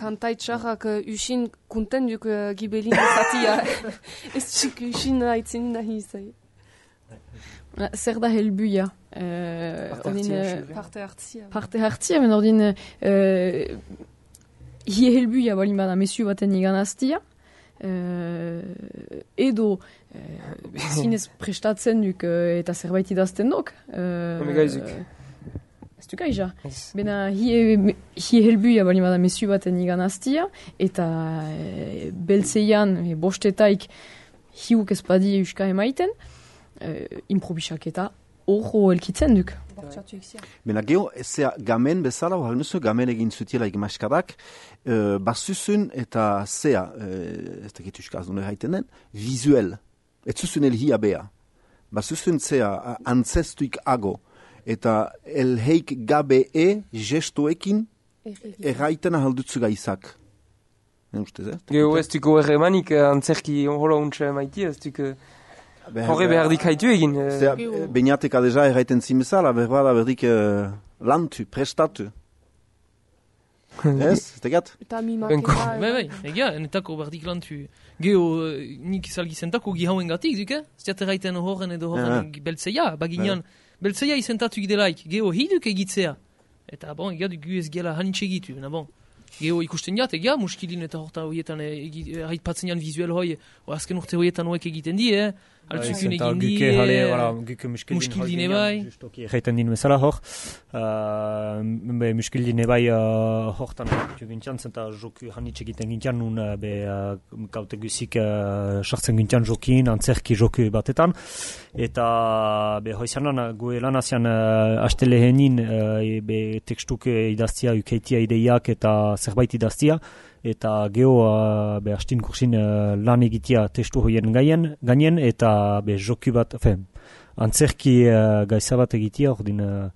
oro... Kantaitxarrak uh, usin kunten duk uh, gibelin zatia. ez txik usin haitzen nahi izai. zer da helbuia. Eh, Parte hartzia, eh. Parte hartzia. men ordin uh, hi helbuia balin bada mesu baten iganaztia, uh, edo uh, zinez prestatzen duk uh, eta zerbait idazten duk. Uh, Home gaizuk. Ez du gaiza. Ez. Bena hi, hi helbuia balin bada mesu baten iganaztia, eta e, beltzeian e, bostetaik hiuk ez badi euska emaiten, e, improbisaketa horro elkitzen duk. Bena geho, zea gamen bezala, hori nuzu, gamen egin zutiela egin uh, basuzun eta zea, uh, ez dakit euskaz dune haiten den, visuel. Ez zuzun elhia bea. Basuzun zea, antzestuik ago, eta elheik gabe e gestuekin erraiten ahaldutzu gaizak. Ne ustez, eh? Gero ez duko erremanik, eh, antzerki hola untsa maiti, ez duk... eh, Horre behar dikaitu egin. eh, Zea, Beñateka deja erraiten zimezala, berbada berdik uh, lantu, prestatu. Ez, ez tegat? Eta mi maketa... Bai, bai, egia, enetako bardik lan tu... Geo, eh, nik izalgizentako gi hauen gatik, duk, eh? Ziat erraiten horren edo horren beltzeia, baginan, beltzeia izentatu gidelaik, geo hiduk egitzea. Eta, bon, egia du ez gela hanitxe egitu, na bon. Geo ikusten jat, egia, muskilin eta horta hoietan haitpatzen jan vizuel hoi, o azken urte hoietan hoek egiten die, eh? Altzukun egin die, guke jale, eh, voilà, guke muskildin muskildin ebai. justoki Erraiten din bezala hor. Uh, be muskildin ebai uh, hortan tu gintxan, zenta joku hanitz egiten gintxan, nun uh, be uh, kaute guzik uh, sartzen gintxan jokin, antzerki joku batetan. Eta be hoizanan gu lanazian uh, aste lehenin uh, e, be tekstuk idaztia, ukeitia ideiak eta zerbait idaztia eta geho uh, be astin kursin uh, lan egitea testu hoien gaien, gainen eta be joku bat, fen, antzerki uh, gaiza bat egitea, ordin uh,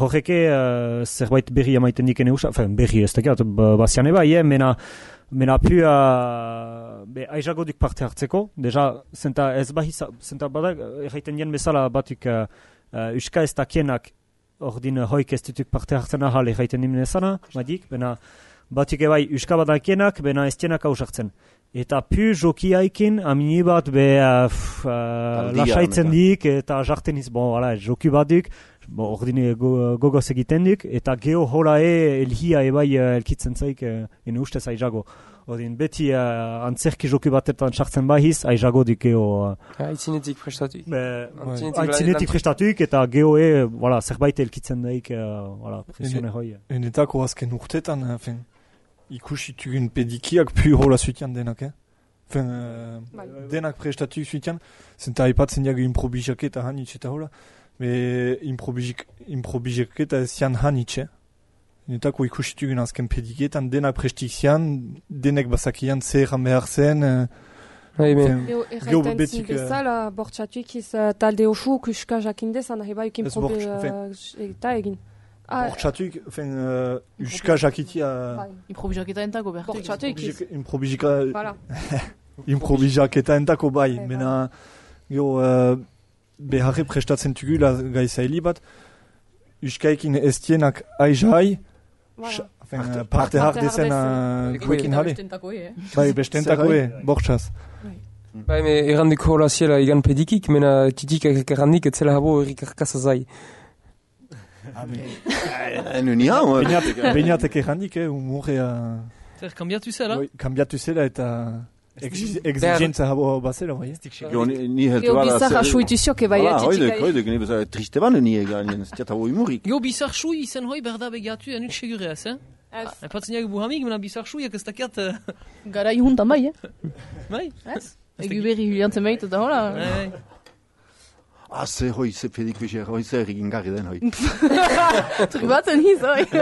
horreke uh, zerbait berri amaiten dikene usa, fen, berri ez dakit, ba- bazian eba, ie, mena, mena pu uh, be aizago duk parte hartzeko, deja, zenta ez bahiza, zenta badak, erraiten dien bezala batuk uh, uh, uska ez dakienak, ordin uh, hoik ez dutuk parte hartzen ahal erraiten dimen ezana, madik, bena, batik ebai uska badakienak, bena ez tienak ausartzen. Eta pu jokiaikin, amini bat be uh, uh, lasaitzen dik, eta jarten iz, bon, ala, joki bat duk, bo, ordine go, gogoz egiten duk, eta geho hola e, elhia ebai uh, elkitzen zaik, uh, ene ustez aizago. Ordin, beti uh, antzerki joki batetan sartzen bahiz, aizago dik geho, uh, Aitzinetik prestatu. be, Aitzinetik prestatuik, eta geho e, voilà, zerbait elkitzen daik, uh, voilà, presione hoi. Enetako azken urtetan, eh, fen, ikusi tugun pedikiak pu hola zuitian denak, eh? Fen, eh, Bai. denak prestatu zuitian, zenta aipatzen diago improbijaketa hanitz eta hola, me improbijak, improbijaketa ez zian hanitz, eh? Enetako ikusi tugun azken pediketan, denak prestik zian, denek bazakian zer behar zen, eh, Bai, me- fen, Geo Geo erraiten betik, zin bezala, bortxatuik iz uh, talde osu kuska jakindezan, nahi bai Ez bortx- eta egin. Ah, bortxatuik, fen, uh, uska jakitia, bai. Improvisak eta entako behar. Bortxatuik iz. improbijaka, Voilà. improbijaketa entako bai, mena gero uh, beharre prestatzen tugula gai zaili bat, uskaikin ez tienak aizai, Voilà. Parte- uh, parte har parte dezen har uh, guekin. Bestentako, eh? Bai, bestentako e, bortxaz. Bai, me errandiko hola ziela igan pedikik, mena titik errandik etzela habo errik arkasa zai. En uni hau, Beinatek errandik, eh, humorrea Zer, kambiatu zela? oi, kambiatu zela eta exi- exigentza habo bazela, bai. eh? Jo, ni, heltu Geo bada... bizarra zer- suituzioke bai Voilà, hoidek, atitik. hoidek, ni bezala triste ban ni egan, ez tiata hau imurik. Geo bizar sui izen hoi berda begatu enuk segure ez, eh? Aipatzen jagu buhamik, mena bizar suiak ez dakiat... Gara ihuntan bai, eh? Bai? Ez? Egu berri juliantzen behit eta hola. Bai, bai. Ah, ze hoi, ze pedik bizer, hoi zer egin garri den hoi. Tribatzen hiz, oi.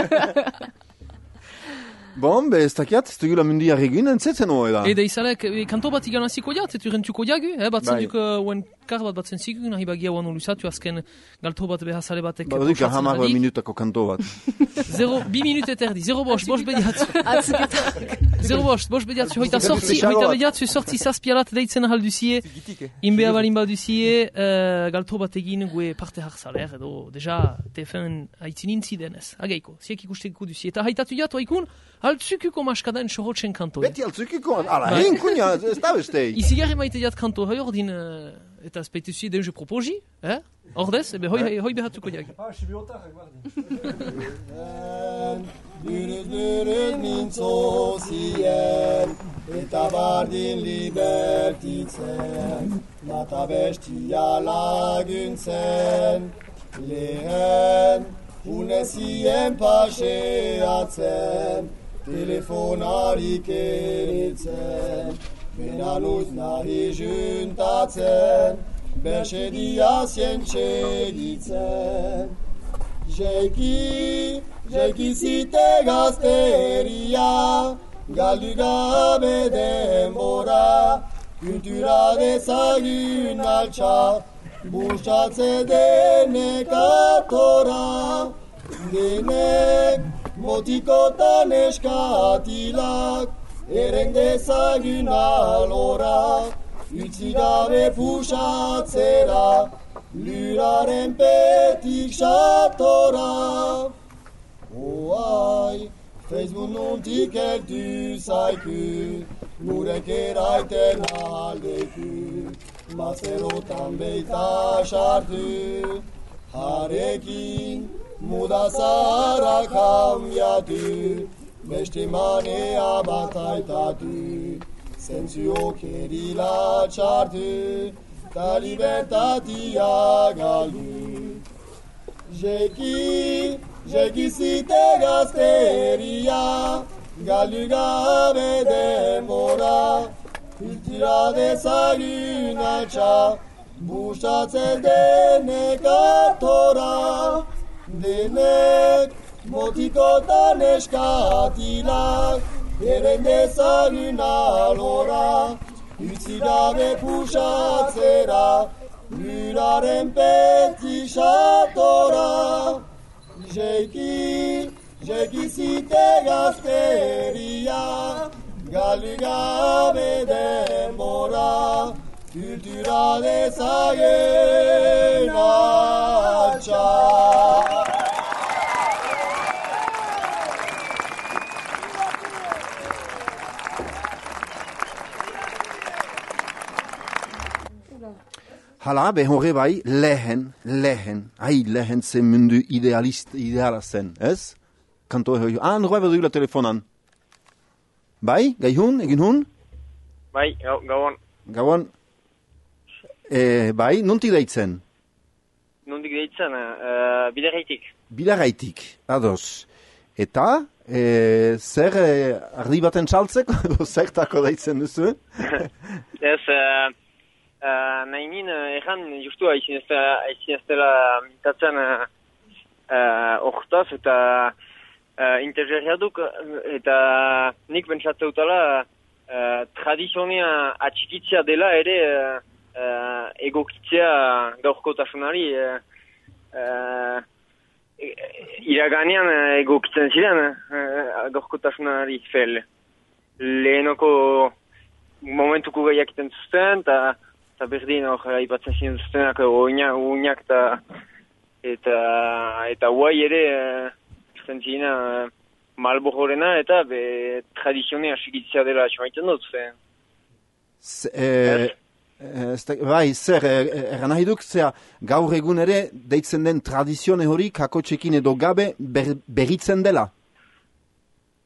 Bon, be, ez dakiat, ez dugula mundia regin entzetzen hoi da. Eda izalek, e, kanto bat igan hasiko jat, etu rentuko jagu, eh? Batzen Bai. duk, uh, kar bat batzen zigu, nahi bagia uan olusatu, azken galto bat behazale batek... Ba, pausatzen hamar badik. minutako kanto bat. Zero, bi minut eta erdi, zero bost, bost bediatzu. Zero bost, bost bediatzu, hoita sortzi, hoita bediatzu sortzi zazpialat deitzen ahal duzie, inbea balin baduzie, uh, galto bat egin gue parte hartzaler, edo, deja, tefen haitzin intzi denez, ageiko, ziek ikusteko duzie, eta haitatu jatu haikun, altzukuko maskadan sohotzen kanto. Beti altzukiko, ala, Bai. hein, kunia, ez da bestei. Izigarri maite jat kanto hoi ordin, uh, eta den je proposi, eh? Ordez, ebe hoi, hoi behatuko jag. Dürüz dürüz mintzo zien, eta bardin libertitzen, nata bestia laguntzen, lehen unezien paseatzen, telefonarik eritzen, beranuz nahi juntatzen, bersedia zientxegitzen. Jeki, jeki zite gazteria, galdu gabe denbora, kultura dezagun altxa, bustatze denek atora, denek motikotan eskatilak, eren dezagun alora, utzi gabe pusatzera, luraren petik satora. Oai, Facebook nuntik eldu zaiku, gurek eraiten aldeku, mazerotan beita sartu, harekin muda kambiatu, beste manea bataitatu, zentziok erila txartu, ta libertatia galdu. Jeki, jeki zite gazteria, galdu gabe denbora, kultura dezagun altxa, bustatzen denek atora, denek motikotan eskatilak, eren dezagun alora, utzi gabe pusatzera, Luraren peti satora, Jeiki, jeiki zite gazteria, Galdu gabe denbora, Kultura dezagen altxa. Hala, be horre bai, lehen, lehen, ai lehen zen mundu idealist, ideala zen, ez? Kanto hori, ah, norba bedu la telefonan. Bai, gai hun, egin hun? Bai, gau, gauan, Gauan, e, bai, nonti deitzen? nondik deitzen, uh, biderreitik. Bidaraitik, ados. Eta, e, zer e, ardi baten saltzeko, edo zertako deitzen duzu? Ez, uh, uh, nahi nin, uh, erran, justu haizin ez, dela mintatzen uh, uh, eta uh, intergerria duk, eta nik bentsatzeu tala, uh, tradizionia atxikitzea dela ere uh, egokitzea gaurkotasunari, uh, uh, iraganean egokitzen ziren uh, gaurkotasunari fel. Lehenoko momentuko gaiak iten zuzten, eta eta berdin hor aipatzen ziren zuztenak oinak, eta eta eta guai ere uh, ziren uh, malbororena eta be tradizionea sigitzea dela txamaiten dut zen. E, e, da- bai, zer, e, eran nahi duk, zera, gaur egun ere, deitzen den tradizione hori, kakotxekin edo gabe, ber, berritzen dela.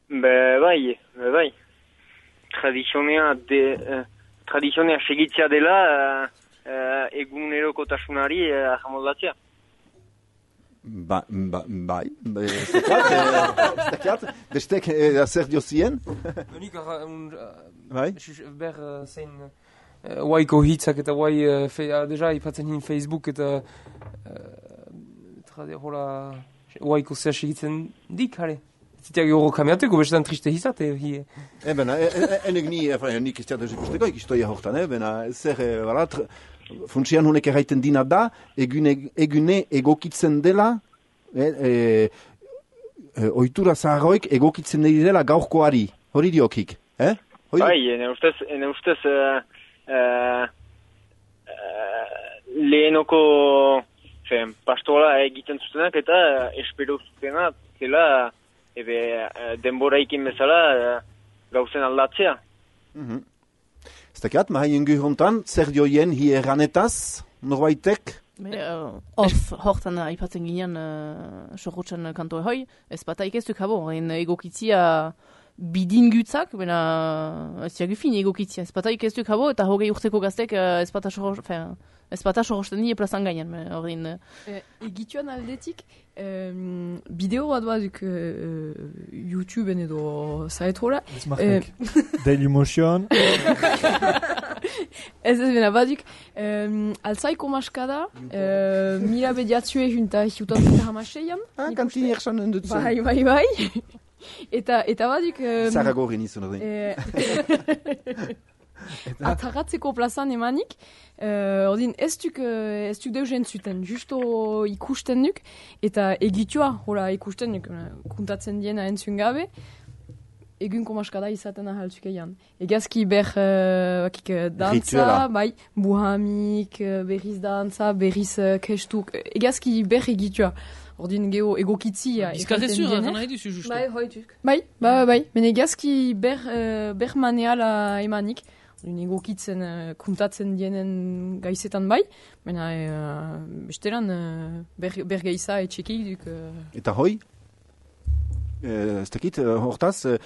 Be bai, be bai. Tradizionea de uh, tradizionea segitzea dela uh, uh, egunerokotasunari uh, jamoldatzea. Ba, ba, bai, be, ez dakiat, e, ez dakiat, bestek e, zer dio zien, Nik, uh, un, uh, bai? Ber uh, zein uh, waiko hitzak eta wai uh, fe, uh, deja ipatzen hin Facebook eta uh, hola waiko zea segitzen dik, hare. Zitiak gero kamiateko, bestetan triste hizate, hi. Eben, e, e, enek ni, e, nik ez dut ikusteko, ikistoia hortan, eben, zer, e, bala, tr- funtsian honek erraiten dina da, egune, egune egokitzen dela, e, e, e, ohitura zaharroik egokitzen dela gaurkoari, hori diokik, eh? Hori, Bai, ene ustez, ene ustez uh, uh, uh, lehenoko fe, pastola egiten zutenak eta espero zutena zela ebe, uh, denboraikin bezala uh, gauzen aldatzea. Mhm. Ez dakiat, mahaien hontan, zer dioien hi erranetaz, norbaitek? Be, uh, off, hortan uh, aipatzen ginean uh, sorrotzen kanto hoi, ez bat aikeztuk habo, en egokitzia bidin gutzak, bena ez diagu fin egokitzia, ez bat aikeztuk habo, eta hogei urteko gaztek uh, ez bat ez bat sorrosten die plazan gainean, me, ordin, uh, E, egituan aldetik, em, bideo bat baduk e, YouTubeen edo zaetrola. Ez marrek. Dailymotion. Ez ez bena baduk, em, altzaiko maskada, e, mila bediatzue junta hiutan zeta hamaseian. Ah, kantini ersan dut zen. Bai, bai, bai. eta, eta baduk... em, Zara gorri nizun hori. Eh, atarratzeko plazan emanik, uh, ordin ez duk, uh, ez duk deuzen zuten, justo ikusten duk, eta egitua, hola ikusten duk, eh, kuntatzen diena entzun gabe, egunko maskada izaten ahaltzuk eian. Egazki ber, uh, bakik, dantza, bai, buhamik, uh, berriz dantza, berriz uh, kestuk, egazki ber egitua. Ordin geho egokitzia. Bizkarrezur, ekaiten nahi duzu justu. Bai, hoituk. Bai, bai, bai, bai. Men egazki ber, uh, ber maneala emanik. Egokitzen, uh, kuntatzen dienen gaizetan bai. Mena, uh, bestelan, uh, ber, ber gaiza etxekik duk... Uh, Eta hoi? Eh, Ez dakit, eh, hortaz, eh,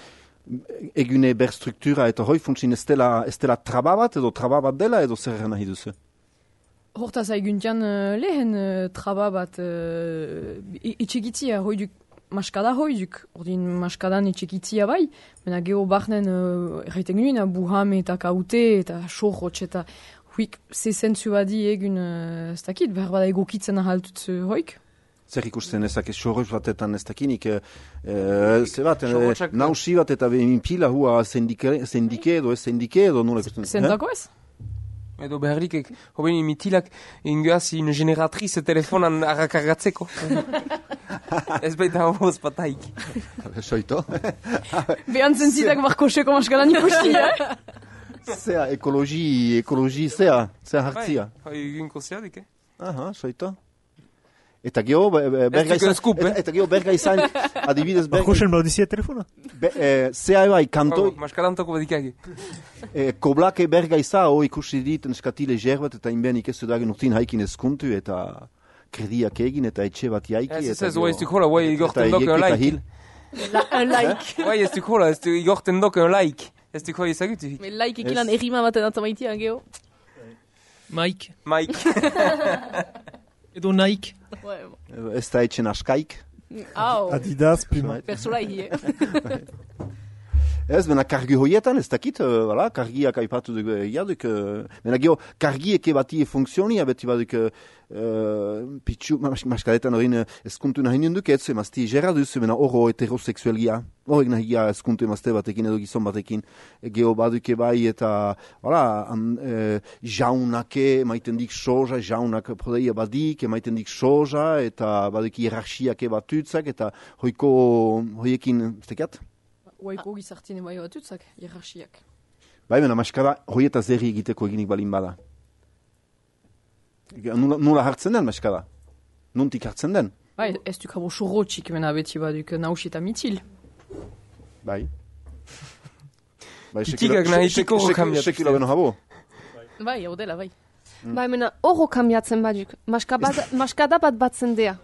egune ber struktura eta hoi funtsin ez dela, ez dela traba bat edo traba bat dela edo zer nahi duzu? Hortaz haiguntian uh, lehen uh, traba bat uh, etxekitzia hoiduk, maskada hoiduk, ordin maskadan etxekitzia bai, mena geho barnen uh, erraiten guen, buhame eta kaute eta sohotx eta huik ze zentzu badi egun uh, ez dakit, behar bada egokitzen ahaltut uh, hoik. Zer ikusten ezak ez sorroz batetan ez dakinik, eh, eh, ze bat, eh, Sorrotzak- nausi bat eta behin pila hua sendike edo ez sendike edo nola ikusten. Zentako ez? Edo beharrik, hoben imitilak, ingoaz in generatriz telefonan arrakargatzeko. ez baita homoz bataik. Eh? Soito. Behan zentzitak barkoseko maskadan ikusti, eh? Zea, ekologi, ekologi, zea, zea hartzia. Bai, egunko zeadik, eh? Aha, soito. Eta geho, be- be- berga izan, scoop, eta, eh? eta geho berga izan, adibidez berga, Barkosen baudizia telefona? be, eh, zea bai, kantoi, Oh, Maskarantako badikagi. eh, koblake berga izan, ho ikusi dit, neskatile jerbat, eta inben ikestu dagen urtin haikin eskuntu, eta krediak egin, eta etxe bat jaiki. Ez, ez, ez, oa ez duk hola, oa igorten doke eta like. La, like. Oa ez duk hola, ez duk igorten doke un like. Ez duk hola ezagutu. Me like ekilan errima baten atzamaitia, geho. Mike. Mike. Edo Nike. Ez da etxen askaik. Adidas, Puma. persola hi, eh. Ez, bena kargi hoietan, ez dakit, uh, voilà, kargiak aipatu duk, uh, jaduk, uh, bena geho, kargieke bati funksioni, abeti baduk, uh, pitxu, mas, maskadetan horien uh, eskuntu nahi ninduk, ez, emazti gerra duzu, bena oro heteroseksuelgia, horrek nahi eskuntu emazte batekin edo gizon batekin, geho baduke bai, eta, voilà, am, uh, jaunake, maiten dik soja, jaunak prodeia badik, maiten dik soja, eta baduk hierarchiake batutzak, eta hoiko, hoiekin, ez? Oaiko gizartien bai batutzak, hierarchiak. Bai, bena, maskara, hoieta zerri egiteko eginik balin bada. Nula, nula hartzen den, maskara? Nuntik hartzen den? Bai, ez duk habo surrotxik mena beti baduk nausi eta mitil. Bai. Bai, Kitikak nahiteko kambiatu. Sekilo beno habo. Bai, hau dela, bai. Bai, mena, oro kambiatzen baduk. Maskada bat batzen dea.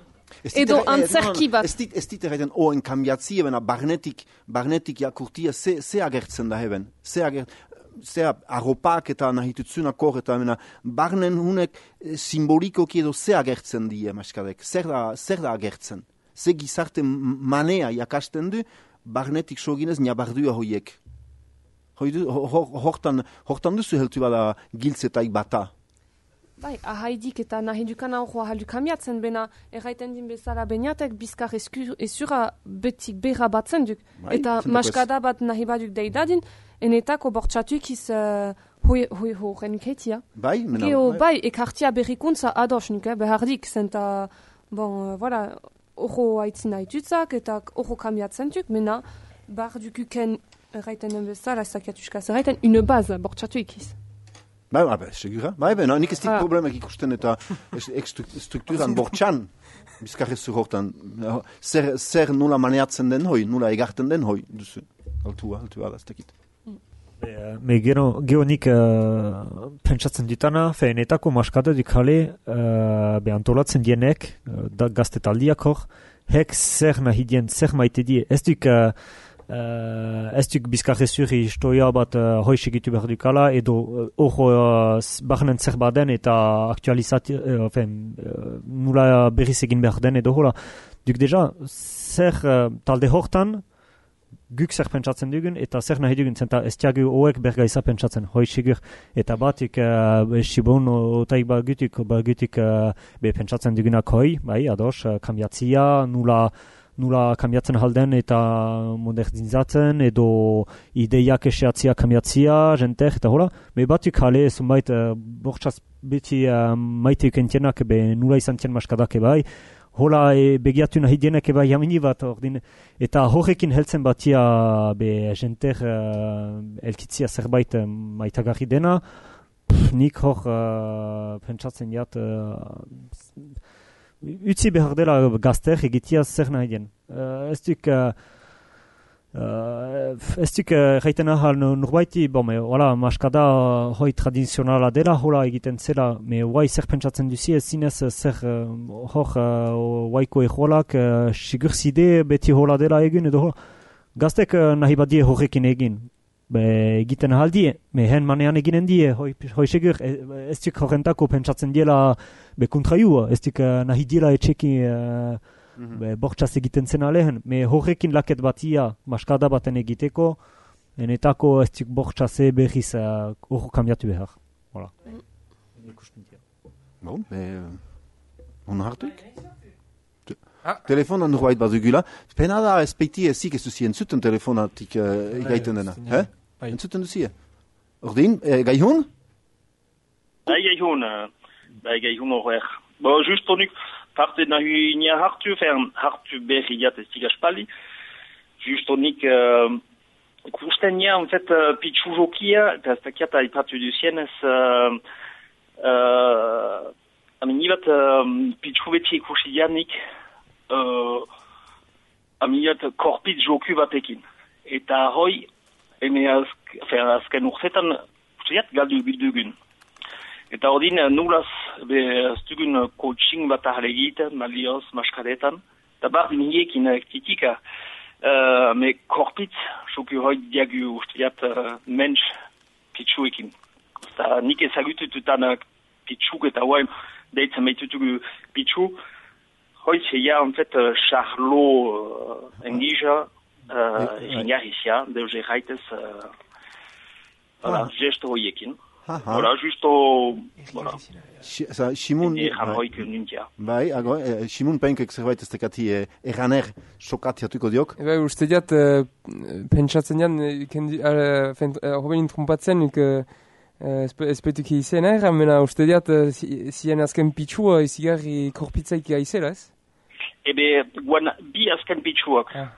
Edo eh, antzerki bat. Ez dit, ez dit erraiten oen kambiatzi, bena, barnetik, barnetik jakurtia, ze, ze agertzen da heben. Ze agertzen, ze arropak eta nahitutzunakor eta mena, barnen hunek eh, simbolikoki edo ze agertzen die maskadek. Zer da, zer da agertzen. Ze gizarte manea jakasten du, barnetik soginez nabardua hoiek. Hoi du, ho- ho- hortan, hortan duzu heltu bada giltzetaik bata. Bai, ahaidik eta nahi dukan aurroa haldu kambiatzen, bena erraiten din bezala bainatek bizkar esku- ezura betik berra batzen duk. Bai, eta maskada bat nahi baduk deidadin, enetako bortxatuk iz uh, hoi, hoi horren ketia. Bai, mena, Geo, bai, ekartia berrikuntza ados nuke, behardik, zenta, bon, uh, voilà, oro haitzin haitutzak, eta oro kambiatzen duk, mena, bar dukuken erraiten den bezala, zakiatuskaz, erraiten, une baz, bortxatu ikiz. Bai, bai, segura. Bai, bai, no, nik ez dit Ah. problemak ikusten eta strukturan bortxan, bizkarrez zu hortan, zer, zer nula maneatzen den hoi, nula egarten den hoi, duzu. Altua, altua da, ez dakit. Me, me gero, gero nik uh, pentsatzen ditana, feenetako maskada dikale uh, be antolatzen dienek, uh, da gazte taldiak hor, hek zer nahi dien, zer maite die, ez duk, uh, uh, ez duk bizkarrezuri istoia bat uh, hoi segitu behar dukala, edo uh, hor uh, s- barnen zer baden eta aktualizati, uh, fen, uh, nula berriz egin behar den edo hola. Duk deja, zer uh, talde hortan, guk zer pentsatzen dugun, eta zer nahi dugun, zenta ez diagu hoek bergaiza pentsatzen, hoi sigur, eta batik, uh, sibon, otaik bagutik, bagutik, uh, be pentsatzen dugunak hoi, bai, ados, uh, kambiatzia, nula, nula kambiatzen halden eta modernizatzen, edo ideiak eseatzia kambiatzia, jentek, eta hola, me batik jale, zunbait, uh, bortxaz beti uh, maite ukentienak, be nula izan tien maskadake bai, hola e, begiatu nahi dienek eba jamini bat, ordin, eta horrekin heltzen batia be jenter uh, elkitzia zerbait uh, maitagarri dena, Pff, nik hor uh, pentsatzen jat, uh, utzi behar dela gazter egitia zer nahi den. Uh, ez duk, uh, Uh, ez duk uh, ahal nurbaiti, bon, me, wala, maskada hoi tradizionala dela, hola egiten zela, me guai zer pentsatzen duzi, ez zinez zer uh, hor uh, waiko eholak, uh, sigur beti hola dela egin, edo hola, gaztek uh, nahi badie horrekin egin. Be, egiten ahal die, me hen manean eginen die, hoi, hoi sigur, ez duk horrentako pentsatzen diela be kontraiua, ez duk uh, nahi diela etxeki uh, Mm -hmm. Bortxaz egiten zen lehen, me horrekin laket batia maskada baten egiteko, enetako ez dik bortxaze hor uh, kambiatu behar. Voilà. Mm. Bon, be, on hartuik? Ah. Telefon an nurbait bat dugula. Pena da ez peiti ezik ez duzien zuten telefonatik uh, gaiten dena. Eh? Entzuten duzien? Ordin, eh, gai hun? Bai, gai hun. Bai, gai hun horrek. Bo, just tonik, parte na hu nia hartu fern hartu berriat ez tiga spali justo nik uh, kusten nia en fait uh, pichu jokia eta ez takiat aipatu duzien ez uh, uh, amin bat uh, pichu beti ikusi dianik uh, amin bat korpit joku batekin eta hoi eme azk, azken urzetan usteat galdu bildugun Eta ordin, nulaz, be, ez dugun coaching bat ahal egiten, malioz, maskadetan. Eta bar hiniekin kritika, uh, me korpitz, soku hoi diagu ustiat uh, mensch pitsuekin. Eta nik ezagutututan uh, pitsuk eta hoaim deitzen meitutugu pitsu. Hoi zeia, en fait, uh, charlo uh, engija, uh, jingarrizia, deuze gaitez, uh, voilà, ah. gesto hoiekin. Voilà, justo... Voilà. Simon... Eranoik nintia. Bai, ago, eh, Simon penkek zerbait ez tekati eh, eraner sokatiatuko diok. Bai, uste diat, eh, pentsatzen jan, kendi, eh, eh, hoben intrumpatzen, eh, espetuki izen er, mena uste diat, zien azken pitxua izigarri korpitzaik aizela, ez? Ebe, guan, bi azken pitxuak. Ah.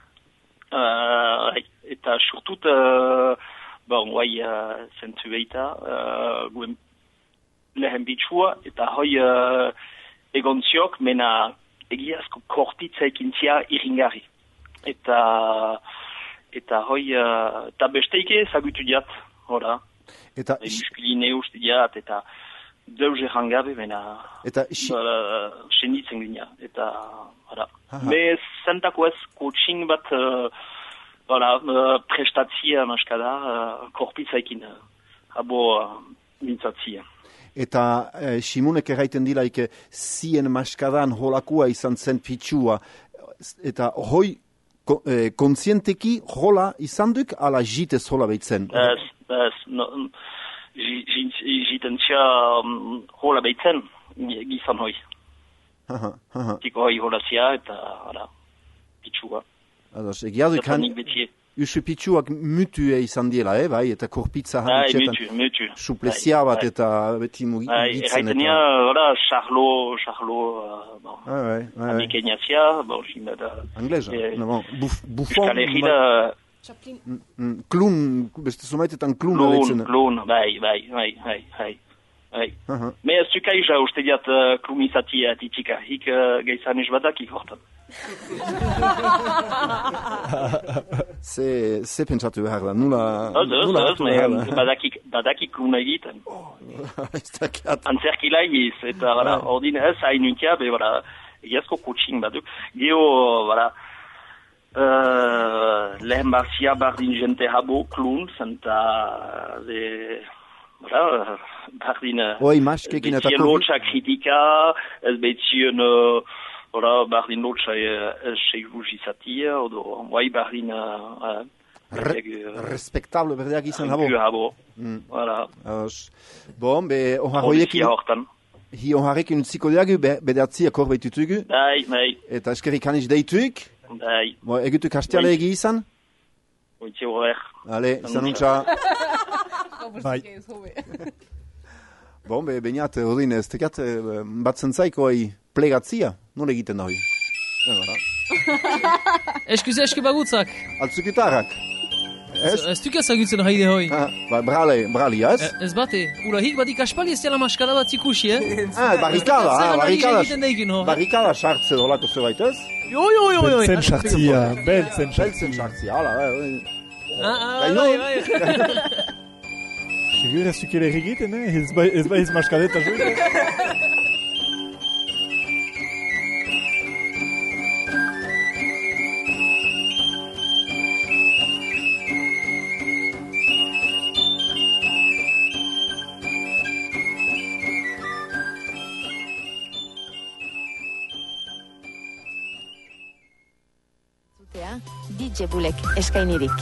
Uh, eta surtut... Uh, bon, guai uh, zentu behita, uh, guen lehen bitxua, eta hoi uh, egon ziok, mena egiazko kortitza ekintzia iringarri. Eta, eta hoi, uh, eta besteike zagutu diat, hora. Eta... E, Muskuline uste diat, eta deus errangabe, mena... Eta... Uh, Senditzen gina, eta... Hora. Me zentako ez coaching bat... Uh, voilà, uh, prestatzia maskada uh, korpitzaikin uh, abo uh, mintzatzia. Eta eh, Simunek erraiten dilaik zien maskadan holakua izan zen pitxua. Eta hoi ko, eh, kontzienteki hola izan duk ala jitez hola behitzen? Ez, ez, no, jiten txia um, hola behitzen gizan hoi. Tiko hoi hola zia eta hala, pitxua. Ados, egia du kan... Usu pitxuak mutu izan diela, eh, bai, eta korpitza han txetan... Mutu, mutu. Suplezia bat eta beti mugitzen eta... Erraiten nia, ora, charlo, charlo, bon, ah, bai, bai. Amerikenia zia, bon, da... Angleza, no, bon, buffon... Euskal Herri da... Chaplin. Klun, beste somaitetan klun... Klun, klun, bai, bai, bai, bai, bai. Bai. Uh -huh. Me ez zuka isa uste diat uh, klumizati atitzika. Hik uh, geizan ez badakik hortan. ze, ze pentsatu behar da, nula... Ez, ez, ez, me badakik, badakik kluna egiten. Oh, Antzerkila egiz, eta bai. ordin ez hain untia, be, voilà, egiazko coaching baduk. Geo, voilà, uh, lehen barzia bardin jente habo klun, zenta, de... Voilà, bardin... Oi, maskekin eta. Betien kritika, ez betien... Uh, Ora, bardin lotxa seiruz izatia, odo, guai bardin... Uh, Re, respektable berdeak izan habo. habo. Mm. Voilà. Bon, be, oharroiekin... Hi oharrekin utziko diagu, be, bedatzi akor behitutugu. Bai, bai. Eta eskeri kaniz deituk. Bai. Bo, egutu kastiale bai. egi izan? Oitxe horrek. Ale, izan untxa. bai. Bon, be, bainat, odin, ez tekat, eh, batzen zaiko hai plegatzia, nola egiten da hoi? Eskuze eski bagutzak. Altzukitarrak. Ez? Ez duk ezagutzen haide hoi. Ah, ba, brale, brali, ez? Eh, Ez bate, ula hik badik aspali ez dela maskada bat ikusi, eh? Ah, barrikada, ah, barrikada. Barrikada sartze dolako zerbait, ez? Jo, jo, jo, jo. Beltzen sartzia, beltzen Beltzen sartzia. sartzia, hala, bai. Ah, ah, Gaino? bai, bai. Sigur ez dukele egiten, eh? Ez bai ez, bai ez maskadeta joite. Ze bulek eskainirik.